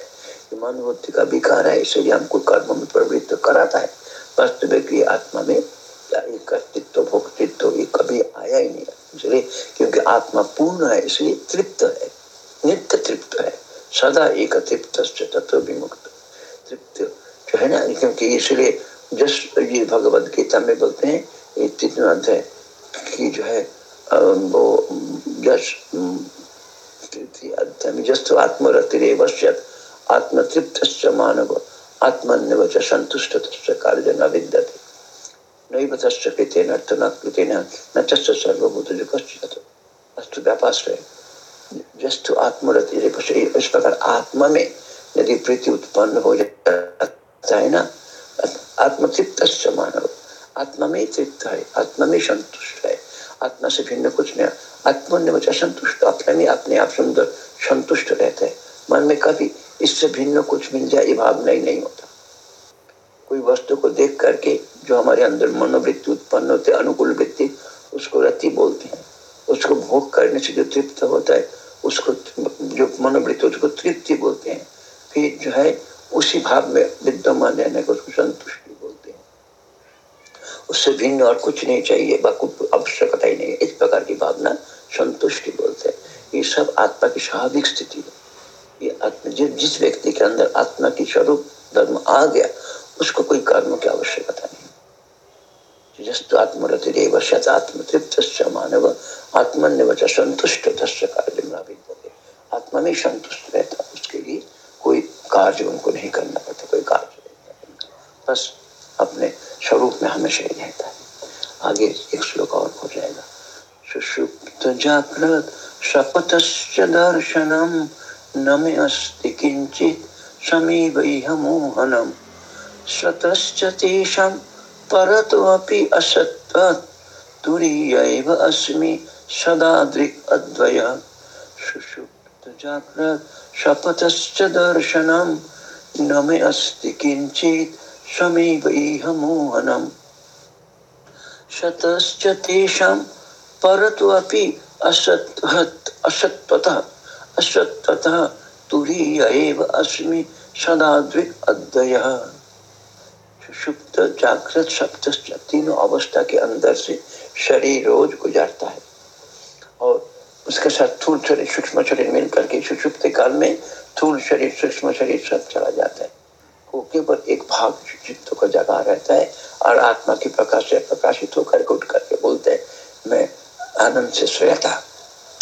ये मन बुद्धि का विकार है, इसलिए हमको कर्म में प्रवृत्त कराता है। वास्तविक ये आत्मा में, ये कर्तृत्व, भोक्तित्व, ये कभी आया ही नहीं इसलिए, क्योंकि आत्मा पूर्ण है, इसलिए तृप्त है। नित्य तृप्त है। सदा एक तृप्त तत्व विमुक्त तृप्त जो है ना, क्योंकि इसलिए जस ये भगवद गीता में बोलते हैं, ये तीन अध्याय की जो है वो, जस तृतीय अध्याय में जस आत्मरतिरेवश्यत आत्मतृप्त मानव आत्मन्यव संतुष्ट कार्य न विद्यते। नैव तस्य कृतेन न कृतेन न तस्य सर्वभूत जो कश्चित अस्तु व्यापाश्रय जस्ट आत्मरति इस प्रकार आत्मा में यदि प्रीति उत्पन्न हो जाता है ना आत्मतृप्त मानव आत्मा में तृप्त है आत्मा में संतुष्ट है आत्मा से भिन्न कुछ नहीं आत्मन्य बचा संतुष्ट अपने में अपने आप सुंदर संतुष्ट रहते हैं मन में कभी इससे भिन्न कुछ मिल जाए ये भावना ही नहीं होता कोई वस्तु को देख करके जो हमारे अंदर मनोवृत्ति उत्पन्न होते अनुकूल वृत्ति, उसको रति बोलते हैं। उसको भोग करने से जो तृप्त होता है, उसको जो मनोवृत्ति, उसको तृप्ति बोलते हैं। फिर जो है, उसी भाव में विद्यमान रहने को उसको संतुष्टि बोलते हैं। उससे भिन्न और कुछ नहीं चाहिए आवश्यकता ही नहीं है। इस प्रकार की भावना संतुष्टि बोलते हैं। ये सब आत्मा की स्वाभाविक स्थिति है। ये आत्मा जिस व्यक्ति के अंदर आत्मा की स्वरूप, धर्म आ गया उसको कोई कर्म की आवश्यकता नहीं। जस्तु आत्मरतिरेव शत आत्मतृप्त मानव आत्मन्य संतुष्ट आत्मा में संतुष्ट रहता उसके लिए कोई कार्य उनको नहीं करना पड़ता, कोई कार्य नहीं बस अपने स्वरूप में हमेशा ही रहता है। आगे एक श्लोक और हो जाएगा। सुषुप्त जागृत शपथश्च दर्शनम, न मे अस्ति किंचित समीपैह मोहनम। स्वतश्च तेषां असत्त्वात् तुरीयैव अस्मि सदा अद्वय। सुषुप्त जागृत शपथश्च दर्शनम। न मे अस्ति समीप इह मोहनम। शतश्च तेषां परतु अपि असत्वत् असत्वतः असत्वतः तुरीय एव अस्मि सदा दृक् अद्वयः। सुषुप्त जागृत सप्त तीनों अवस्था के अंदर से शरीर रोज गुजारता है। और उसके साथ थूल शरीर, सूक्ष्म शरीर मिल करके सुषुप्त काल में थूल शरीर, सूक्ष्म शरीर सब चला जाता है। वो केवल एक भाग चित्त का जगा रहता है और आत्मा की प्रकाश से प्रकाशित होकर उठ करके बोलते हैं, मैं आनंद से सोया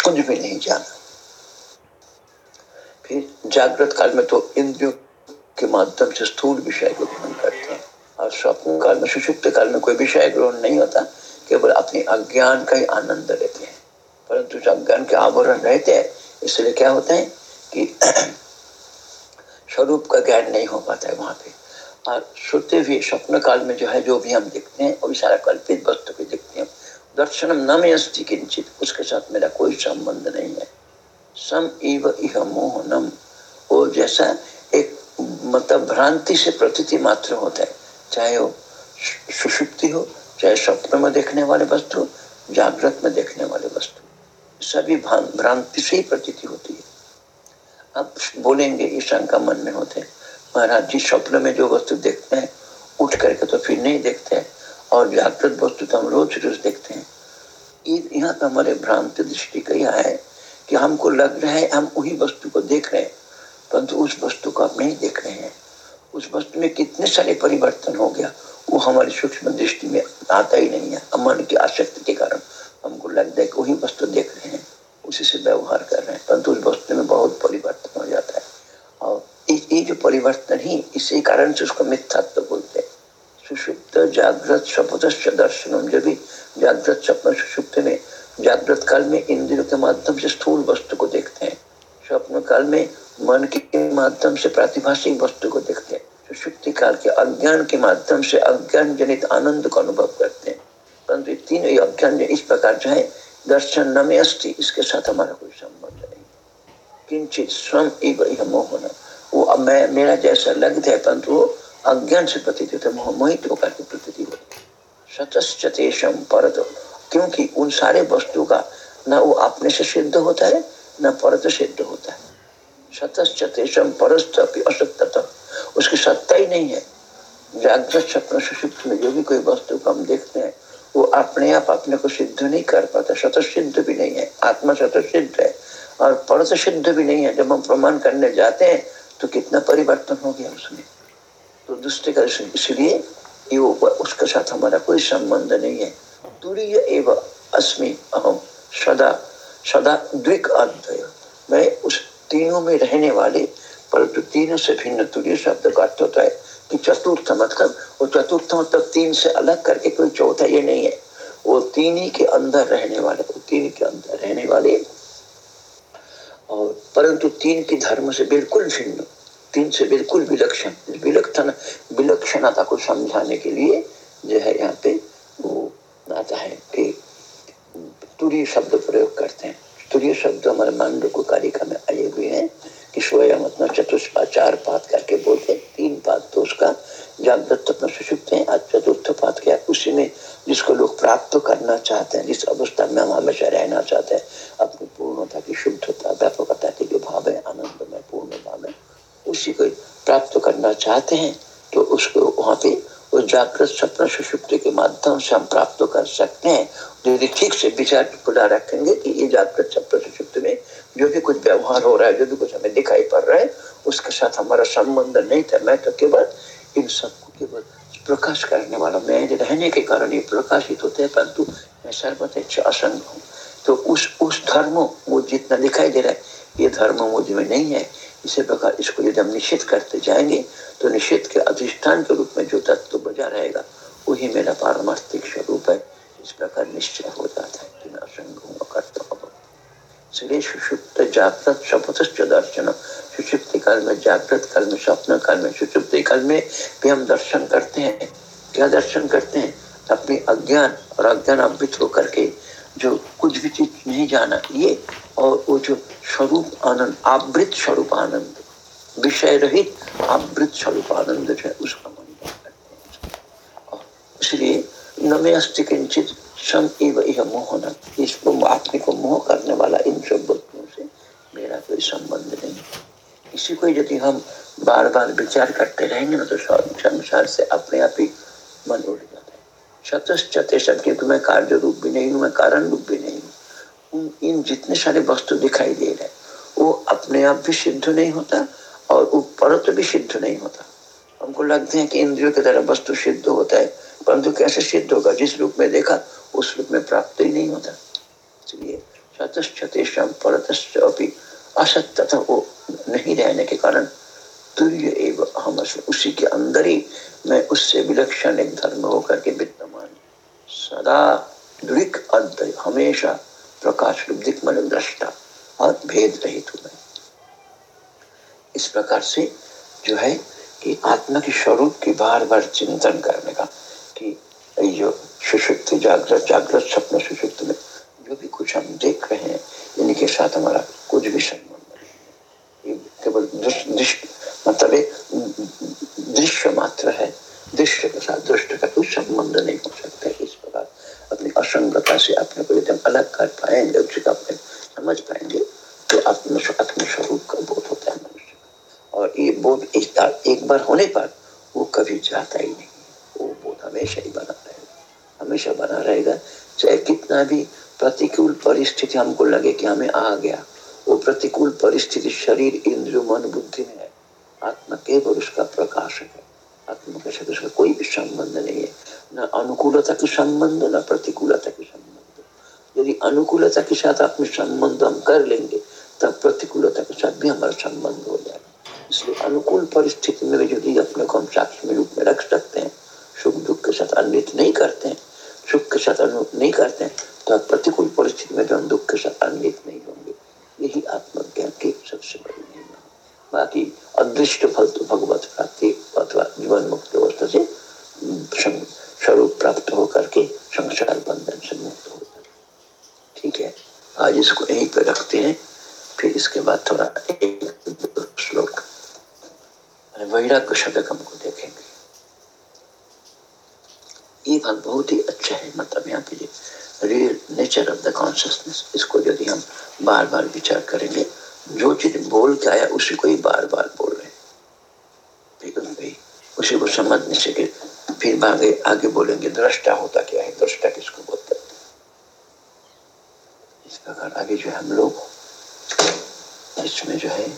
कुछ भी नहीं जाना। फिर जागृत काल में तो इंद्रियों के माध्यम से स्थूल विषय को ग्रहण करते हैं। और स्वप्न काल में सुषुप्त काल में कोई विषय ग्रहण नहीं होता। केवल अपने अज्ञान का ही आनंद लेते हैं। परंतु अज्ञान के आवरण रहते हैं, इसलिए क्या होता है कि स्वरूप का ज्ञान नहीं हो पाता है वहाँ पे। और सोते हुए स्वप्न काल में जो है, जो भी हम देखते हैं, वो सारा कल्पित वस्तु को देखते हैं। दर्शनम न में अस्थि किंचित, उसके साथ मेरा कोई संबंध नहीं है। सम इव इह मोहनम। वो जैसा एक मतलब भ्रांति से प्रतीति मात्र होता है। चाहे वो सुषुप्ति हो, चाहे स्वप्न में देखने वाले वस्तु जागृत में देखने वाले वस्तु सभी भ्रांति से ही प्रतीति होती है। अब बोलेंगे ये शंका मन में होते महाराज जी स्वप्न में जो वस्तु देखते हैं, उठ करके तो फिर नहीं देखते हैं, और जागृत वस्तु तो हम रोज रोज देखते हैं। यहाँ तो हमारे भ्रांति दृष्टि का यह है कि हमको लग रहा है हम वही वस्तु को देख रहे हैं, परंतु उस वस्तु को आप नहीं देख रहे हैं। उस वस्तु में कितने सारे परिवर्तन हो गया। वो हमारी सूक्ष्म दृष्टि में आता ही नहीं है। मन की आसक्ति के कारण हमको लगता है कि वही वस्तु देख रहे हैं। उसी से व्यवहार कर रहे हैं। परंतु उस वस्तु में बहुत परिवर्तन हो जाता है। और ये जो परिवर्तन ही इसी कारण से उसको मिथ्यात्व बोलते हैं। सुषुप्त, जागृत दर्शन जब भी जागृत स्वप्न सुषुप्त में, जागृत काल में इंद्रियों के माध्यम से स्थूल वस्तु को देखते हैं। स्वप्न काल में मन के माध्यम से प्रातिभाषिक वस्तु को देखते हैं। सुषुप्ति काल के अज्ञान के माध्यम से अज्ञान जनित आनंद को अनुभव करते हैं। परंतु तीनों ही अज्ञान इस प्रकार जो है, दर्शन न में अस्थि इसके साथ हमारा कोई संबंध नहीं। किंचित स्वयं एवं मोहन वो अब मैं, मेरा जैसा लगता है परंतु वो अज्ञान से प्रतीत होता है मोहित होकर के प्रतीति होती शतश्चतेशम परत क्योंकि उन सारे वस्तु का न वो अपने से सिद्ध होता है, न परत सिद्ध होता है। शतश्चतेशम परस्त असत्य उसकी सत्ता ही नहीं है। जागृत स्वप्न सुषुप्त में जो भी कोई वस्तु को हम देखते हैं, वो अपने आप अपने को सिद्ध नहीं कर पाता। सिद्ध भी नहीं है। आत्मा शत सिद्ध है और परत सिद्ध भी नहीं है। जब हम प्रमाण करने जाते हैं तो कितना परिवर्तन हो गया उसमें। तो दूसरे का इसलिए ये उसके साथ हमारा कोई संबंध नहीं है। तुरीय एवं अस्मि अहम सदा सदा द्विक अद्वय। मैं उस तीनों में रहने वाले परंतु तीन से भिन्न तुरीय शब्द का अर्थ होता है कि चतुर्थ मतलब वो चतुर्थ मतलब तीन से अलग करके कोई चौथा ये नहीं है। वो तीन ही के अंदर रहने वाले, वो तीन के अंदर रहने वाले। और परंतु तीन के धर्म से बिल्कुल भिन्न, तीन से बिल्कुल विलक्षण विलक्षण, विलक्षणता को समझाने के लिए जो है यहाँ पे वो आता है कि तुरीय शब्द प्रयोग करते हैं। तुरीय शब्द हमारे मांडव को कारिका में आए हुए हैं। कि स्वयं अपना चतुष्पा चार पात करके बोलते हैं, तीन पात तो उसका जागृत अपना सुषुप्त है, आज चतुर्थ पात क्या, उसी में जिसको लोग प्राप्त करना चाहते हैं, जिस अवस्था में हम हमेशा रहना चाहते हैं, अपनी पूर्णता की शुद्धता, व्यापकता के जो भाव है आनंद में पूर्ण भाव है, उसी को प्राप्त करना चाहते हैं तो उसको वहाँ पे उस जागृत स्वप्न सुषुप्ति के माध्यम से हम प्राप्त कर सकते हैं। यदि ठीक से विचार खुला रखेंगे कि ये जागृत स्वप्न सुषुप्ति में जो भी कुछ व्यवहार हो रहा है, जो भी कुछ हमें दिखाई पड़ रहा है, उसके साथ हमारा संबंध नहीं था। मैं तो केवल इन सबको केवल प्रकाश करने वाला, मैं रहने के कारण ये प्रकाशित होते हैं, परंतु मैं सर्वत असंग हूँ। तो उस उस धर्म वो जितना दिखाई दे रहा है, ये धर्म मुझमें नहीं है। इसी प्रकार इसको यदि हम निश्चित करते जाएँगे तो निषेध के अधिष्ठान के रूप में जो तत्व तो बजा रहेगा, वही मेरा पारमार्थिक स्वरूप है। इस प्रकार निश्चय हो जाता है कि मैं असंग हूँ। इसलिए सुषुप्त जागृत शपथ दर्शन। सुषुप्ति काल में जागृत, काल में स्वप्न, काल में सुषुप्ति, काल में भी हम दर्शन करते हैं। क्या दर्शन करते हैं? अपनी अज्ञान और अज्ञान अवृत होकर के जो कुछ भी चीज़ नहीं जाना, ये और वो जो स्वरूप आनंद, आवृत स्वरूप आनंद, विषय रहित आवृत स्वरूप आनंद जो है, उसका मन करते हैं। इसलिए न में अस्थि किंचित इसको अपने को मोह करने वाला इन सब वस्तुओं से मेरा कोई संबंध नहीं। इसी को यदि हम बार बार विचार करते रहेंगे ना तो संसार से अपने आप ही मन उड़ जाता है। शतश्चते सब मैं कार्य रूप भी नहीं हूँ मैं कारण रूप भी नहीं। हूँ इन जितने सारे वस्तु दिखाई दे रहे वो अपने आप भी सिद्ध नहीं होता और वो परत भी सिद्ध नहीं होता। हमको लगते हैं कि इंद्रियों की तरह वस्तु सिद्ध होता है, परंतु कैसे सिद्ध होगा? जिस रूप में देखा उस रूप में प्राप्त ही नहीं होता। इसलिए असत्य वो नहीं रहने के कारण तुल्य एवं हम उसी के अंदर ही मैं उससे विलक्षण एक धर्म होकर के विद्यमान, सदा दृक अद्वय हमेशा प्रकाश रूप दिख मन दृष्टा और भेद रहित हूँ मैं। इस प्रकार से जो है कि आत्मा के स्वरूप की बार बार चिंतन करने का कि जो सुषुप्त, जागृत जागृत स्वप्न सुषुप्त में। जो भी कुछ हम देख रहे हैं, इनके साथ हमारा कुछ भी संबंध नहीं केवल मतलब एक दृश्य मात्र है। दृश्य के साथ दृष्ट का कोई संबंध नहीं हो सकता इस प्रकार। अपनी असंगता से अपने को एकदम अलग कर पाएँगे, उसे अपने समझ पाएँगे तो अपने अपने स्वरूप का बोध होता है मनुष्य और ये बोध एक बार होने पर वो कभी जाता ही नहीं। वो बोध हमेशा ही बना रहेगा हमेशा बना रहेगा। चाहे कितना भी प्रतिकूल परिस्थिति हमको लगे कि हमें आ गया, वो प्रतिकूल परिस्थिति शरीर इंद्र मन, बुद्धि में है। आत्मा केवल उसका प्रकाशक है। आत्मा के साथ उसका कोई भी संबंध नहीं है। न अनुकूलता के संबंध, न प्रतिकूलता के संबंध। यदि अनुकूलता के साथ अपने संबंध हम कर लेंगे, तब प्रतिकूलता के साथ भी हमारा संबंध हो जाएगा। इसलिए अनुकूल परिस्थिति में भी यदि अपने को हम साक्षी रूप में रख सकते हैं सुख दुख के साथ अन्वित नहीं करते हैं, सुख के साथ अनुरूप नहीं करते हैं तो आप प्रतिकूल परिस्थिति में जो हम दुख के साथ अन्वित नहीं होंगे। यही आत्मज्ञान की सबसे बड़ी महिमा बाकी अदृष्ट फल तो भगवत प्राप्ति, अथवा जीवन मुक्त अवस्था से स्वरूप प्राप्त होकर के संसार बंधन से मुक्त हो ठीक है? आज इसको यहीं पे रखते हैं। फिर इसके बाद थोड़ा एक श्लोक। वैराग्य शतक हमको देखेंगे ये भाग बहुत ही अच्छा है मतलब यहाँ पे real nature of the consciousness इसको यदि हम बार बार विचार करेंगे। जो चीज़ बोल के आया उसी को ही बार बार बोल रहे उसी को समझ नहीं सके। फिर आगे आगे बोलेंगे, दृष्टा होता क्या है? दृष्टा किसको बोलते इस प्रकार आगे जो हम लोग, इसमें जो है,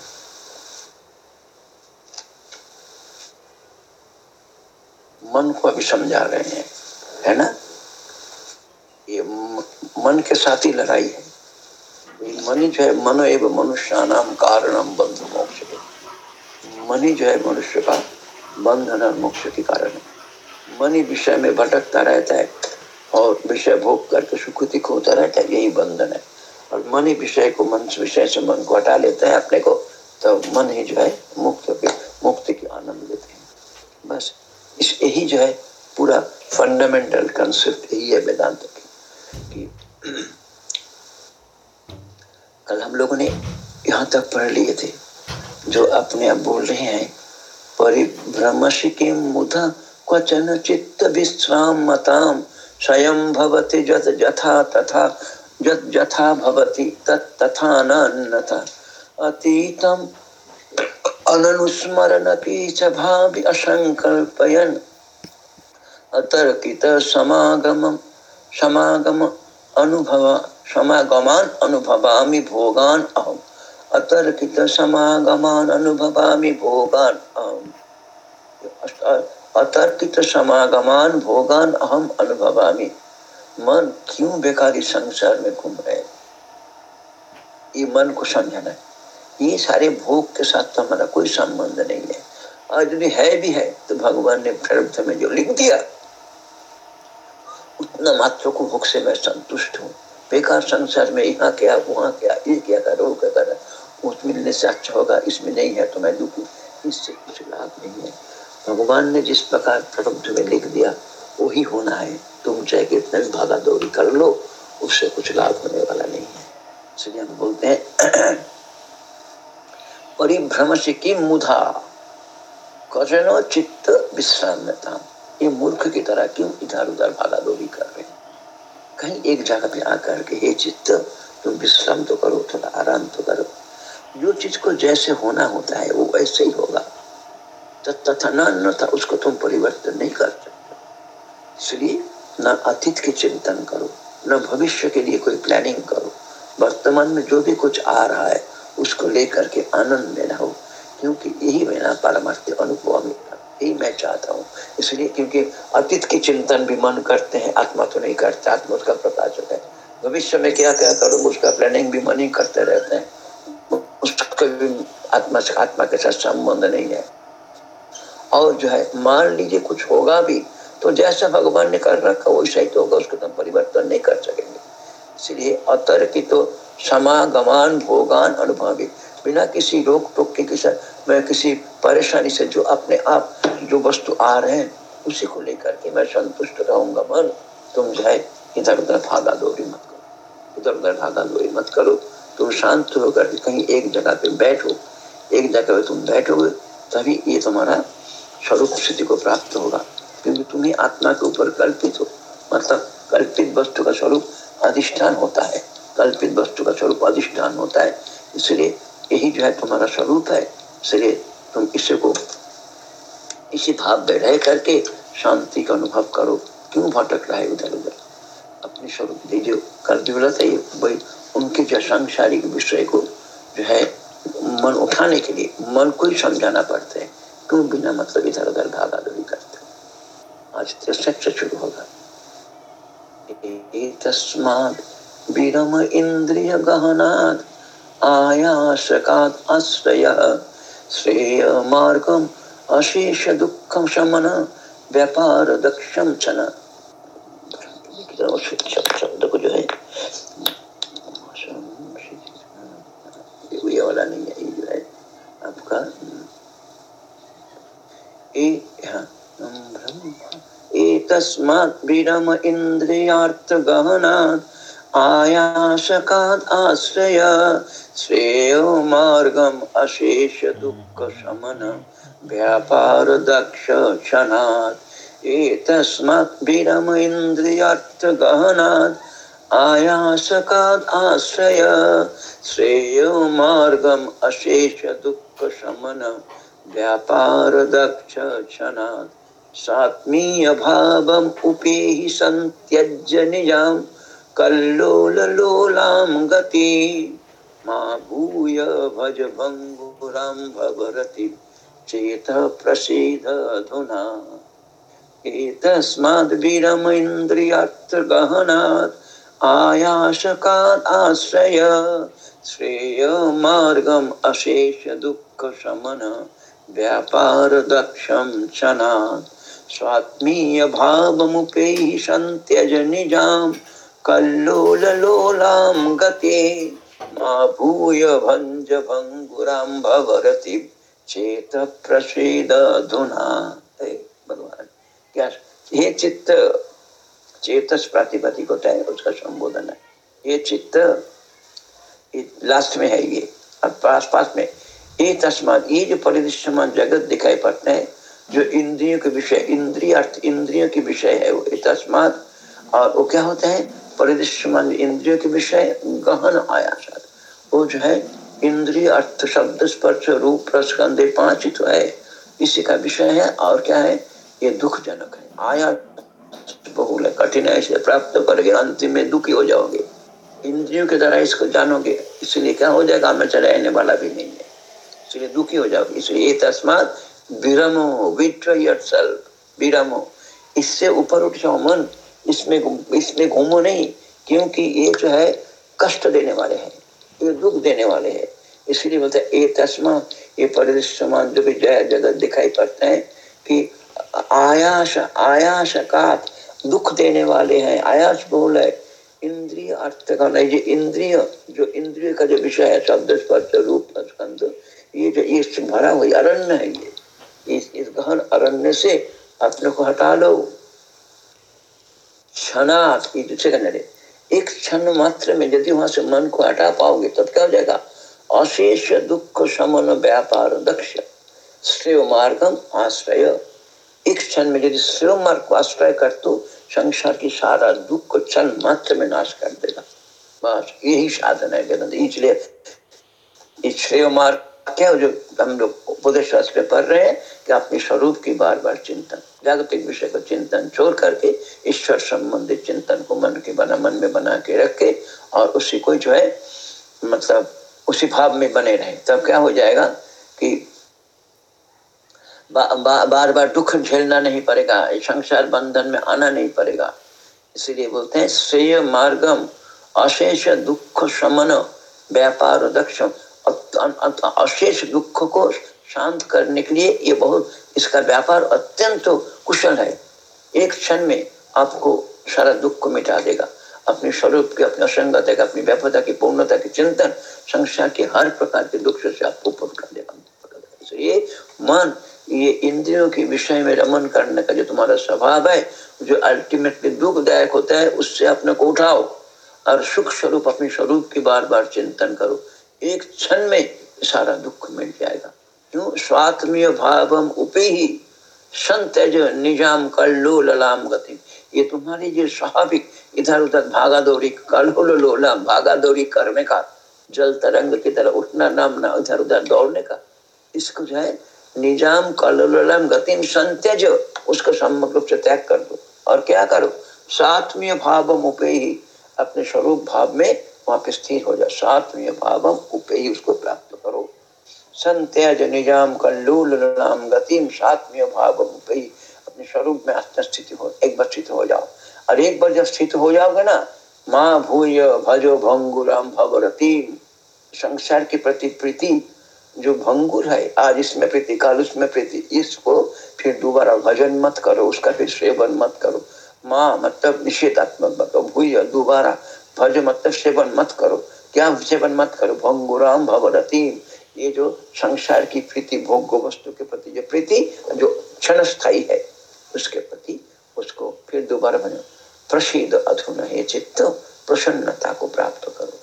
मन को अभी समझा रहे हैं। है ना? ये मन के साथ ही लड़ाई है। मन जो है, मनो एवं मनुष्य नाम कारणम बंध मोक्ष मन ही जो है, मनुष्य का बंधन और मोक्ष के कारण है। मन ही विषय में भटकता रहता है और विषय भोग करके सुखुति होता रहता है, यही बंधन है। और मन ही विषय को, मन विषय से मन को हटा लेता है अपने को तो मन ही जो है मुक्त के मुक्ति के आनंद लेते हैं। बस, इस यही जो है पूरा फंडामेंटल कंसेप्ट यही है वेदांत। की कल हम लोगों ने यहाँ तक पढ़ लिए थे, जो अपने आप बोल रहे हैं, परिभ्रमश मुधा क्वचन चित्त विश्राम मताम स्वयं भवति जत जथा तथा, जत जथा भवति तत् तथा अतीतम अनुस्मरण की असंकल्पयन। अतर्कित समागम समागम अनुभव समागमान अनुभवामि भोगान अहम। अतर्कित समागमान अनुभवामि भोगान अहम। अतर्कित समागमान भोगान अहम अनुभवामि। मन क्यों बेकारी संसार में घूम रहे ये मन को समझना ये सारे भोग के साथ तो हमारा कोई संबंध नहीं है। और यदि है भी है तो भगवान ने प्रारब्ध में जो लिख दिया उतना मात्र को भोग से मैं संतुष्ट हूँ। बेकार संसार में यहाँ क्या, वहाँ क्या, ये क्या कर, वो क्या कर? उस मिलने से अच्छा होगा, इसमें नहीं है तो मैं दुखी। इससे कुछ लाभ नहीं है। भगवान ने जिस प्रकार प्रबंध में लिख दिया, वही होना है। तुम चाहे कितने भी भागा दौड़ी कर लो, उससे कुछ लाभ होने वाला नहीं है। इसलिए हम बोलते हैं परिभ्रम से की मुधा? कजनो चित्त विश्राम ये मूर्ख की तरह क्यों इधर उधर भागा दौड़ी कर रहे कहीं एक जगह पे आकर के, हे चित्त, तुम विश्राम तो करो, थोड़ा आराम तो करो। जो चीज़ को जैसे होना होता है, वो वैसे ही होगा। तथा न था, उसको तुम परिवर्तन नहीं कर सकते। इसलिए न अतीत की चिंतन करो, न भविष्य के लिए कोई प्लानिंग करो। वर्तमान में जो भी कुछ आ रहा है, उसको लेकर के आनंद में रहो, क्योंकि यही मेरा परमार्थ अनुभव में यही मैं चाहता हूँ। इसलिए क्योंकि अतीत की चिंतन भी मन करते हैं, आत्मा तो नहीं करता, आत्मा उसका प्रकाशक है। भविष्य में क्या क्या करूँ, उसका प्लानिंग भी मन ही करते रहते हैं। उसका भी आत्मा से आत्मा के साथ संबंध नहीं है। और जो है, मान लीजिए कुछ होगा भी तो जैसा भगवान ने कर रखा वैसा ही तो होगा, उसको तो परिवर्तन नहीं कर सकेंगे। इसलिए अतर की तो समागमान, भोगान, अनुभवी, बिना किसी रोक टोक के किसी मैं किसी परेशानी से जो अपने आप जो वस्तु आ रहे हैं, उसी को लेकर के मैं संतुष्ट रहूँगा। मन, तुम जो है इधर उधर भागा दौड़ी मत करो। इधर उधर भागा दौड़ी मत करो। तुम शांत होकर कहीं एक जगह पे बैठो। एक जगह पे तुम बैठोगे, तभी ये तुम्हारा स्वरूप स्थिति को प्राप्त होगा। क्योंकि तुम्हें आत्मा के ऊपर कल्पित हो। मतलब कल्पित वस्तु का स्वरूप अधिष्ठान होता है। कल्पित वस्तु का स्वरूप अधिष्ठान होता है। इसलिए यही जो है तुम्हारा स्वरूप है। इसलिए तुम इसे को। इसी भाव में रह करके शांति का अनुभव करो। क्यों भटक रहा है उधर उधर? अपने स्वरूप दीजिए बोला था भाई, उनके जो सांसारिक विषय को जो है, मन उठाने के लिए मन को ही समझाना पड़ता है। क्यों बिना मतलब इधर उधर भागा दौड़ी करते? आज तो सच शुरू होगा। तस्मात् विरम इंद्रिय गहनात् आयासकात् आश्रयः। श्रेय मार्गम अशेष दुखम शमन व्यापार दक्षम छन शब्द को जो है ये वाला नहीं है ये जो है। आपका एतस्मात् विरम इन्द्रियार्थ आयासकाद आश्रय, श्रेयो मार्गम अशेष दुख शमन, व्यापार दक्ष क्षणात्। एतस्मात् विरम इन्द्रियार्थ गहनात्। आयासकाद आश्रय, श्रेयो मार्गम अशेष दुख शमन, व्यापार दक्ष क्षणात्। सात्मीय भावम उपेहि संत्यज्य निज़ाम। कल्लोललोलां गति, मा भूय भज भङ्गुरां भवरति चेत प्रसीद अधुना एतस्माद् विरमेन्द्रियार्थगहनात् आयासकात् आश्रय, श्रेय मार्गम् अशेष दुःख शमन, व्यापार दक्षं स्वात्मीय भावमुपैः सन्त्यज निजाम् गते मा भूय चेत प्रसीद धुना भगवान, क्या चित्त, चेतस प्रातिपदिक होता है, उसका संबोधन है। ये चित्त लास्ट में है ये, अब पास पास में, ये तस्मात, ये जो परिदृश्यमान जगत दिखाई पड़ते हैं, जो इंद्रियों के विषय इंद्रिय अर्थ इंद्रियों के विषय है, वो तस्मात, और वो क्या होता है? परिदृश्यमान इंद्रियों के विषय गहन आयास वो जो है इंद्रिय अर्थ शब्द स्पर्श रूप रसगंधे पाँच ही तो है इसी का विषय है और क्या है ये दुख जनक है आया बहुल है कठिनाई से प्राप्त करोगे अंतिम में दुखी हो जाओगे इंद्रियों के द्वारा इसको जानोगे इसलिए क्या हो जाएगा हमें चलाने वाला भी नहीं है इसलिए दुखी हो जाओगे इसलिए तस्मात विरमो विट्र विरमो इससे ऊपर उठ जाओ मन इसमें इसमें घूमो नहीं क्योंकि ये जो है कष्ट देने वाले हैं ये दुख देने वाले हैं। इसलिए बोलते हैं तस्मा ये परिश्रमान जो भी जगत दिखाई पड़ते हैं कि आयास आयास का दुख देने वाले हैं आयास बोल है इंद्रिय अर्थ का नहीं जो इंद्रिय जो इंद्रिय का जो विषय है शब्द स्पर्श रूप स्कंद ये जो ये भरा हुई अरण्य है ये। इस, इस गहन अरण्य से अपने को हटा लो। क्षणात एक क्षण मात्र में यदि वहाँ से मन को हटा पाओगे, तब क्या हो जाएगा? अशेष दुख समन व्यापार, दक्ष श्रेय मार्गम, आश्रय। एक क्षण में यदि श्रेय मार्ग को आश्रय कर तो संसार की सारा दुख को क्षण मात्र में नाश कर देगा। बस यही साधन है इसलिए श्रेय मार्ग क्या जो हम लोग उपदेश पढ़ रहे हैं? कि अपने स्वरूप की बार बार चिंतन जागतिक विषय का चिंतन छोड़ करके ईश्वर संबंधित चिंतन को मन के बना मन में बना के रखे और उसी को जो है मतलब उसी भाव में बने रहे। तब क्या हो जाएगा कि बा, बा, बार बार दुख झेलना नहीं पड़ेगा संसार बंधन में आना नहीं पड़ेगा। इसीलिए बोलते हैं श्रेय मार्गम अशेष दुख शमन व्यापार दक्षम अशेष दुख को शांत करने के लिए ये बहुत इसका व्यापार अत्यंत कुशल है। एक क्षण में आपको सारा दुख को मिटा देगा। अपने स्वरूप की, अपनी असंगत अपनी व्यापकता की, पूर्णता की चिंतन संसार के हर प्रकार के दुख से आपको ऊपर कर देगा। इसलिए मन, ये इंद्रियों के विषय में रमन करने का जो तुम्हारा स्वभाव है, जो अल्टीमेटली दुखदायक होता है, उससे अपने को उठाओ और सुख स्वरूप, अपने स्वरूप की बार बार चिंतन करो। एक क्षण में सारा दुख मिल जाएगा। स्वात्मीय भावम उपे ही? संत जो निज़ाम कल्लो ललाम गति। ये तुम्हारी जो स्वाभाविक। इधर उधर भागा दौड़ी कल्लो लोला भागा दौड़ी करने का। जल तरंग की तरह उठना, नामना इधर उधर दौड़ने का। इसको जो है, निज़ाम कलोलम गतिम संत्यज उसको सम्मक रूप से त्याग कर दो। और क्या करो? सात्मीय भाव उपे ही। अपने स्वरूप भाव में वहाँ पे स्थिर हो जाए सात्मीय भाव उपे ही उसको प्राप्त करो। संत्यज निज़ाम कल्लूलाम गतिम सात्मीय भाव अपने स्वरूप में स्थिति हो, एक बार स्थित हो जाओ। और एक बार जब स्थित हो जाओगे ना, माँ भूय भजो भंगुराम भवरती संसार की प्रति प्रीति जो भंगुर है, आज इसमें प्रीति, काल उसमें प्रीति, इसको फिर दोबारा भजन मत करो, उसका फिर सेवन मत करो। माँ मतलब निषेधात्मक मतलब भूय, दोबारा भज मतलब सेवन मत करो। क्या सेवन मत करो? भंगुराम भवरती ये जो संसार की प्रीति भोग वस्तु के प्रति जो प्रीति, जो क्षण स्थायी है, उसके प्रति उसको फिर दोबारा बनो। प्रसिद्ध अधुन हे चित्त प्रसन्नता को प्राप्त करो।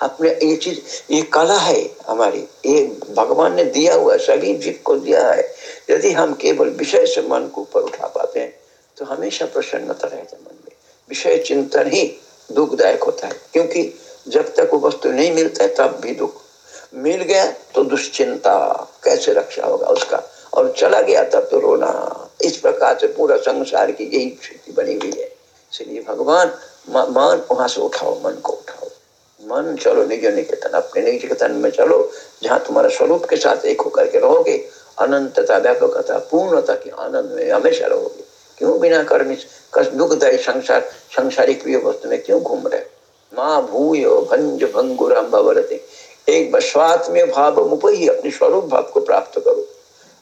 अपने ये चीज़, ये कला है हमारी। ये भगवान ने दिया हुआ, सभी जीव को दिया है। यदि हम केवल विषय से मन को ऊपर उठा पाते हैं तो हमेशा प्रसन्नता रहता मन में। विषय चिंतन ही दुखदायक होता है, क्योंकि जब तक वो वस्तु नहीं मिलता है, तब भी दुख मिल गया तो दुश्चिंता कैसे रक्षा होगा उसका? और चला गया तब तो रोना। इस प्रकार से पूरा संसार की यही स्थिति बनी हुई है। इसलिए भगवान मन वहाँ से उठाओ, मन को उठाओ। मन, चलो निज निकेतन, अपने निज निकेतन में चलो, जहाँ तुम्हारा स्वरूप के साथ एक होकर के रहोगे। अनंतता व्यापकता पूर्णता के आनंद में हमेशा रहोगे। क्यों बिना कर्म दुखदायी संसार, संसारिक वस्तु में क्यों घूम रहे? माँ भूय, भंज भवरते। एक बस्वात में भाव मुपही अपने स्वरूप भाव को प्राप्त करो।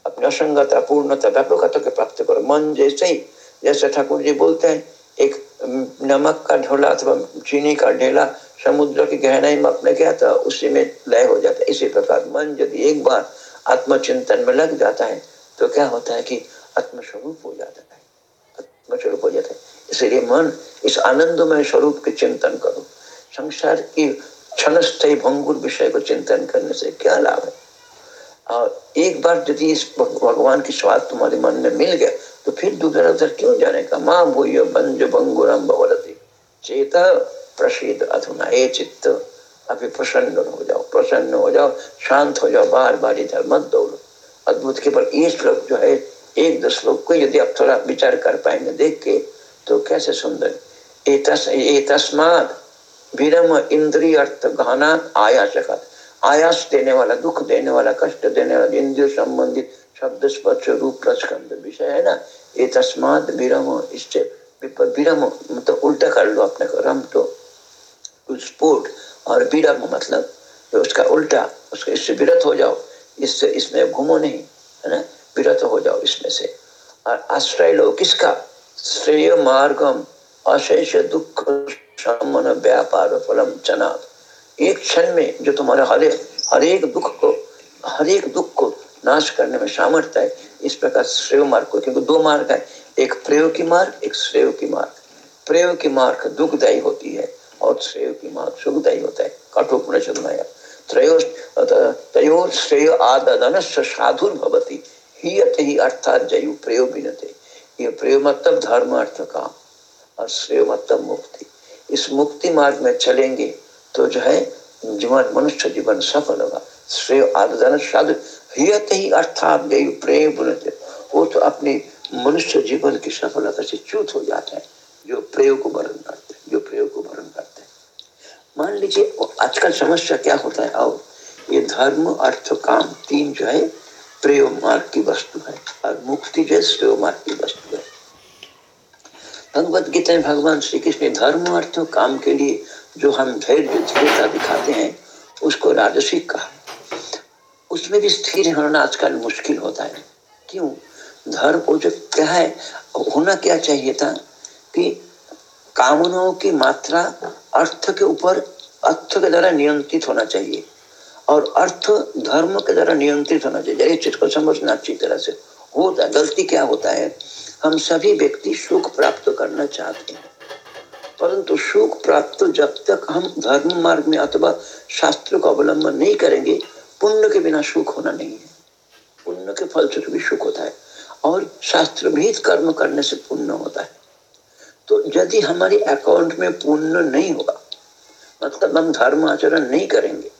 अपनी असंगता, पूर्णता, व्यापकता को प्राप्त करो। मन जैसे ही, जैसे ठाकुर जी बोलते हैं, एक नमक का ढोला अथवा चीनी का ढेला समुद्र की गहराई में अपने क्या था उसी में लय हो जाता है। इसी प्रकार मन यदि एक बार आत्मचिंतन में लग जाता है तो क्या होता है कि आत्मस्वरूप हो जाता है। आत्मस्वरूप हो जाता है। इसलिए मन इस आनंदमय स्वरूप के चिंतन करो। संसार की क्षण भंगुर विषय को चिंतन करने से क्या लाभ है? और एक बार यदि इस भगवान की स्वाद तुम्हारे मन में मिल गया तो फिर दूसरा उधर क्यों जाने का? माँ भूय बंज बंगुरम भवरती चेत प्रसिद्ध अधुना ये चित्त। अभी प्रसन्न हो जाओ, प्रसन्न हो जाओ, शांत हो जाओ बार बार इधर मत दौड़ो। अद्भुत के पर ये श्लोक जो है, एक दस श्लोक को यदि आप थोड़ा विचार कर पाएँगे देख के तो कैसे सुंदर। ए तस्मात विरम इंद्रिय अर्थ गहना आयासकत आयास देने वाला, दुख देने वाला, कष्ट देने वाला, इंद्रिय संबंधित शब्द स्पर्श रूप प्रस्कंद विषय है ना? ये तस्मात विरम इससे विरम मतलब उल्टा कर लो अपने को, रम तो। स्पोर्ट और विरम मतलब तो उसका उल्टा, उसका इससे विरत हो जाओ। इससे इसमें घूमो नहीं, है ना? विरत हो जाओ इसमें से। और आश्रय लो किसका? श्रेय मार्गम, अशेष दुख समन व्यापार, फलम चनाथ एक क्षण में जो तुम्हारे हर हर एक दुख को, हर एक दुख को नाश करने में सामर्थ्य है, इस प्रकार श्रेय मार्ग को, क्योंकि दो मार्ग है। एक प्रयोग की मार्ग, एक श्रेय की मार्ग। प्रयोग की मार्ग दुखदायी होती है और श्रेय की मार्ग सुखदायी होता है। कठोपनिषद में त्रयो श्रेय आदन भवती। ही अर्थात जयु प्रयोग ये प्रयोग मतलब धर्म, अर्थ काम। और श्रेय मतलब मुक्ति। इस मुक्ति मार्ग में चलेंगे तो जो है, जीवन, मनुष्य जीवन सफल होगा। श्रेय आदन साधु ही अर्थात प्रेम वो तो अपने मनुष्य जीवन की सफलता से च्युत हो जाते हैं। जो प्रयोग को वर्ण करते हैं, जो प्रयोग को वर्ण करते हैं। मान लीजिए, आजकल समस्या क्या होता है? और ये धर्म, अर्थ, काम, तीन जो है प्रयोग मार्ग की वस्तु है और मुक्ति जो है, श्रेय मार्ग की वस्तु है। भगवत गीता में भगवान श्री कृष्ण धर्म अर्थ काम के लिए जो हम धैर्य धीरता दिखाते हैं, उसको राजसिक कहा। उसमें भी स्थिर होना आजकल मुश्किल होता है। क्यों? धर्म को जो क्या है, होना क्या चाहिए था कि कामनाओं की मात्रा अर्थ के ऊपर, अर्थ के द्वारा नियंत्रित होना चाहिए। और अर्थ धर्म के द्वारा नियंत्रित होना चाहिए। चीज़ को समझना अच्छी तरह से होता गलती क्या होता है? हम सभी व्यक्ति सुख प्राप्त करना चाहते हैं। परंतु सुख प्राप्त जब तक हम धर्म मार्ग में अथवा शास्त्र का अवलंबन नहीं करेंगे, पुण्य के बिना सुख होना नहीं है। पुण्य के फल से भी सुख होता है और शास्त्र भीत कर्म करने से पुण्य होता है। तो यदि हमारी अकाउंट में पुण्य नहीं होगा मतलब हम धर्म आचरण नहीं करेंगे,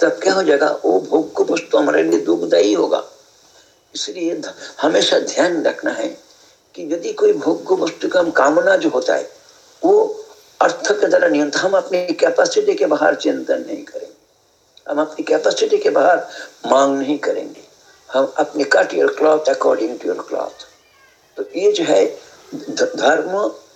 तब क्या हो जाएगा? वो भोग को वस्तु हमारे लिए दुखदायी होगा। इसलिए हमेशा ध्यान रखना है कि यदि कोई भोग वस्तु का कामना जो होता है, वो अर्थ के द्वारा नियंत्रण हम अपनी कैपेसिटी के बाहर चिंतन नहीं करेंगे। हम अपनी कैपेसिटी के बाहर मांग नहीं करेंगे। हम अपने cut your cloth according to your cloth तो ये जो है धर्म,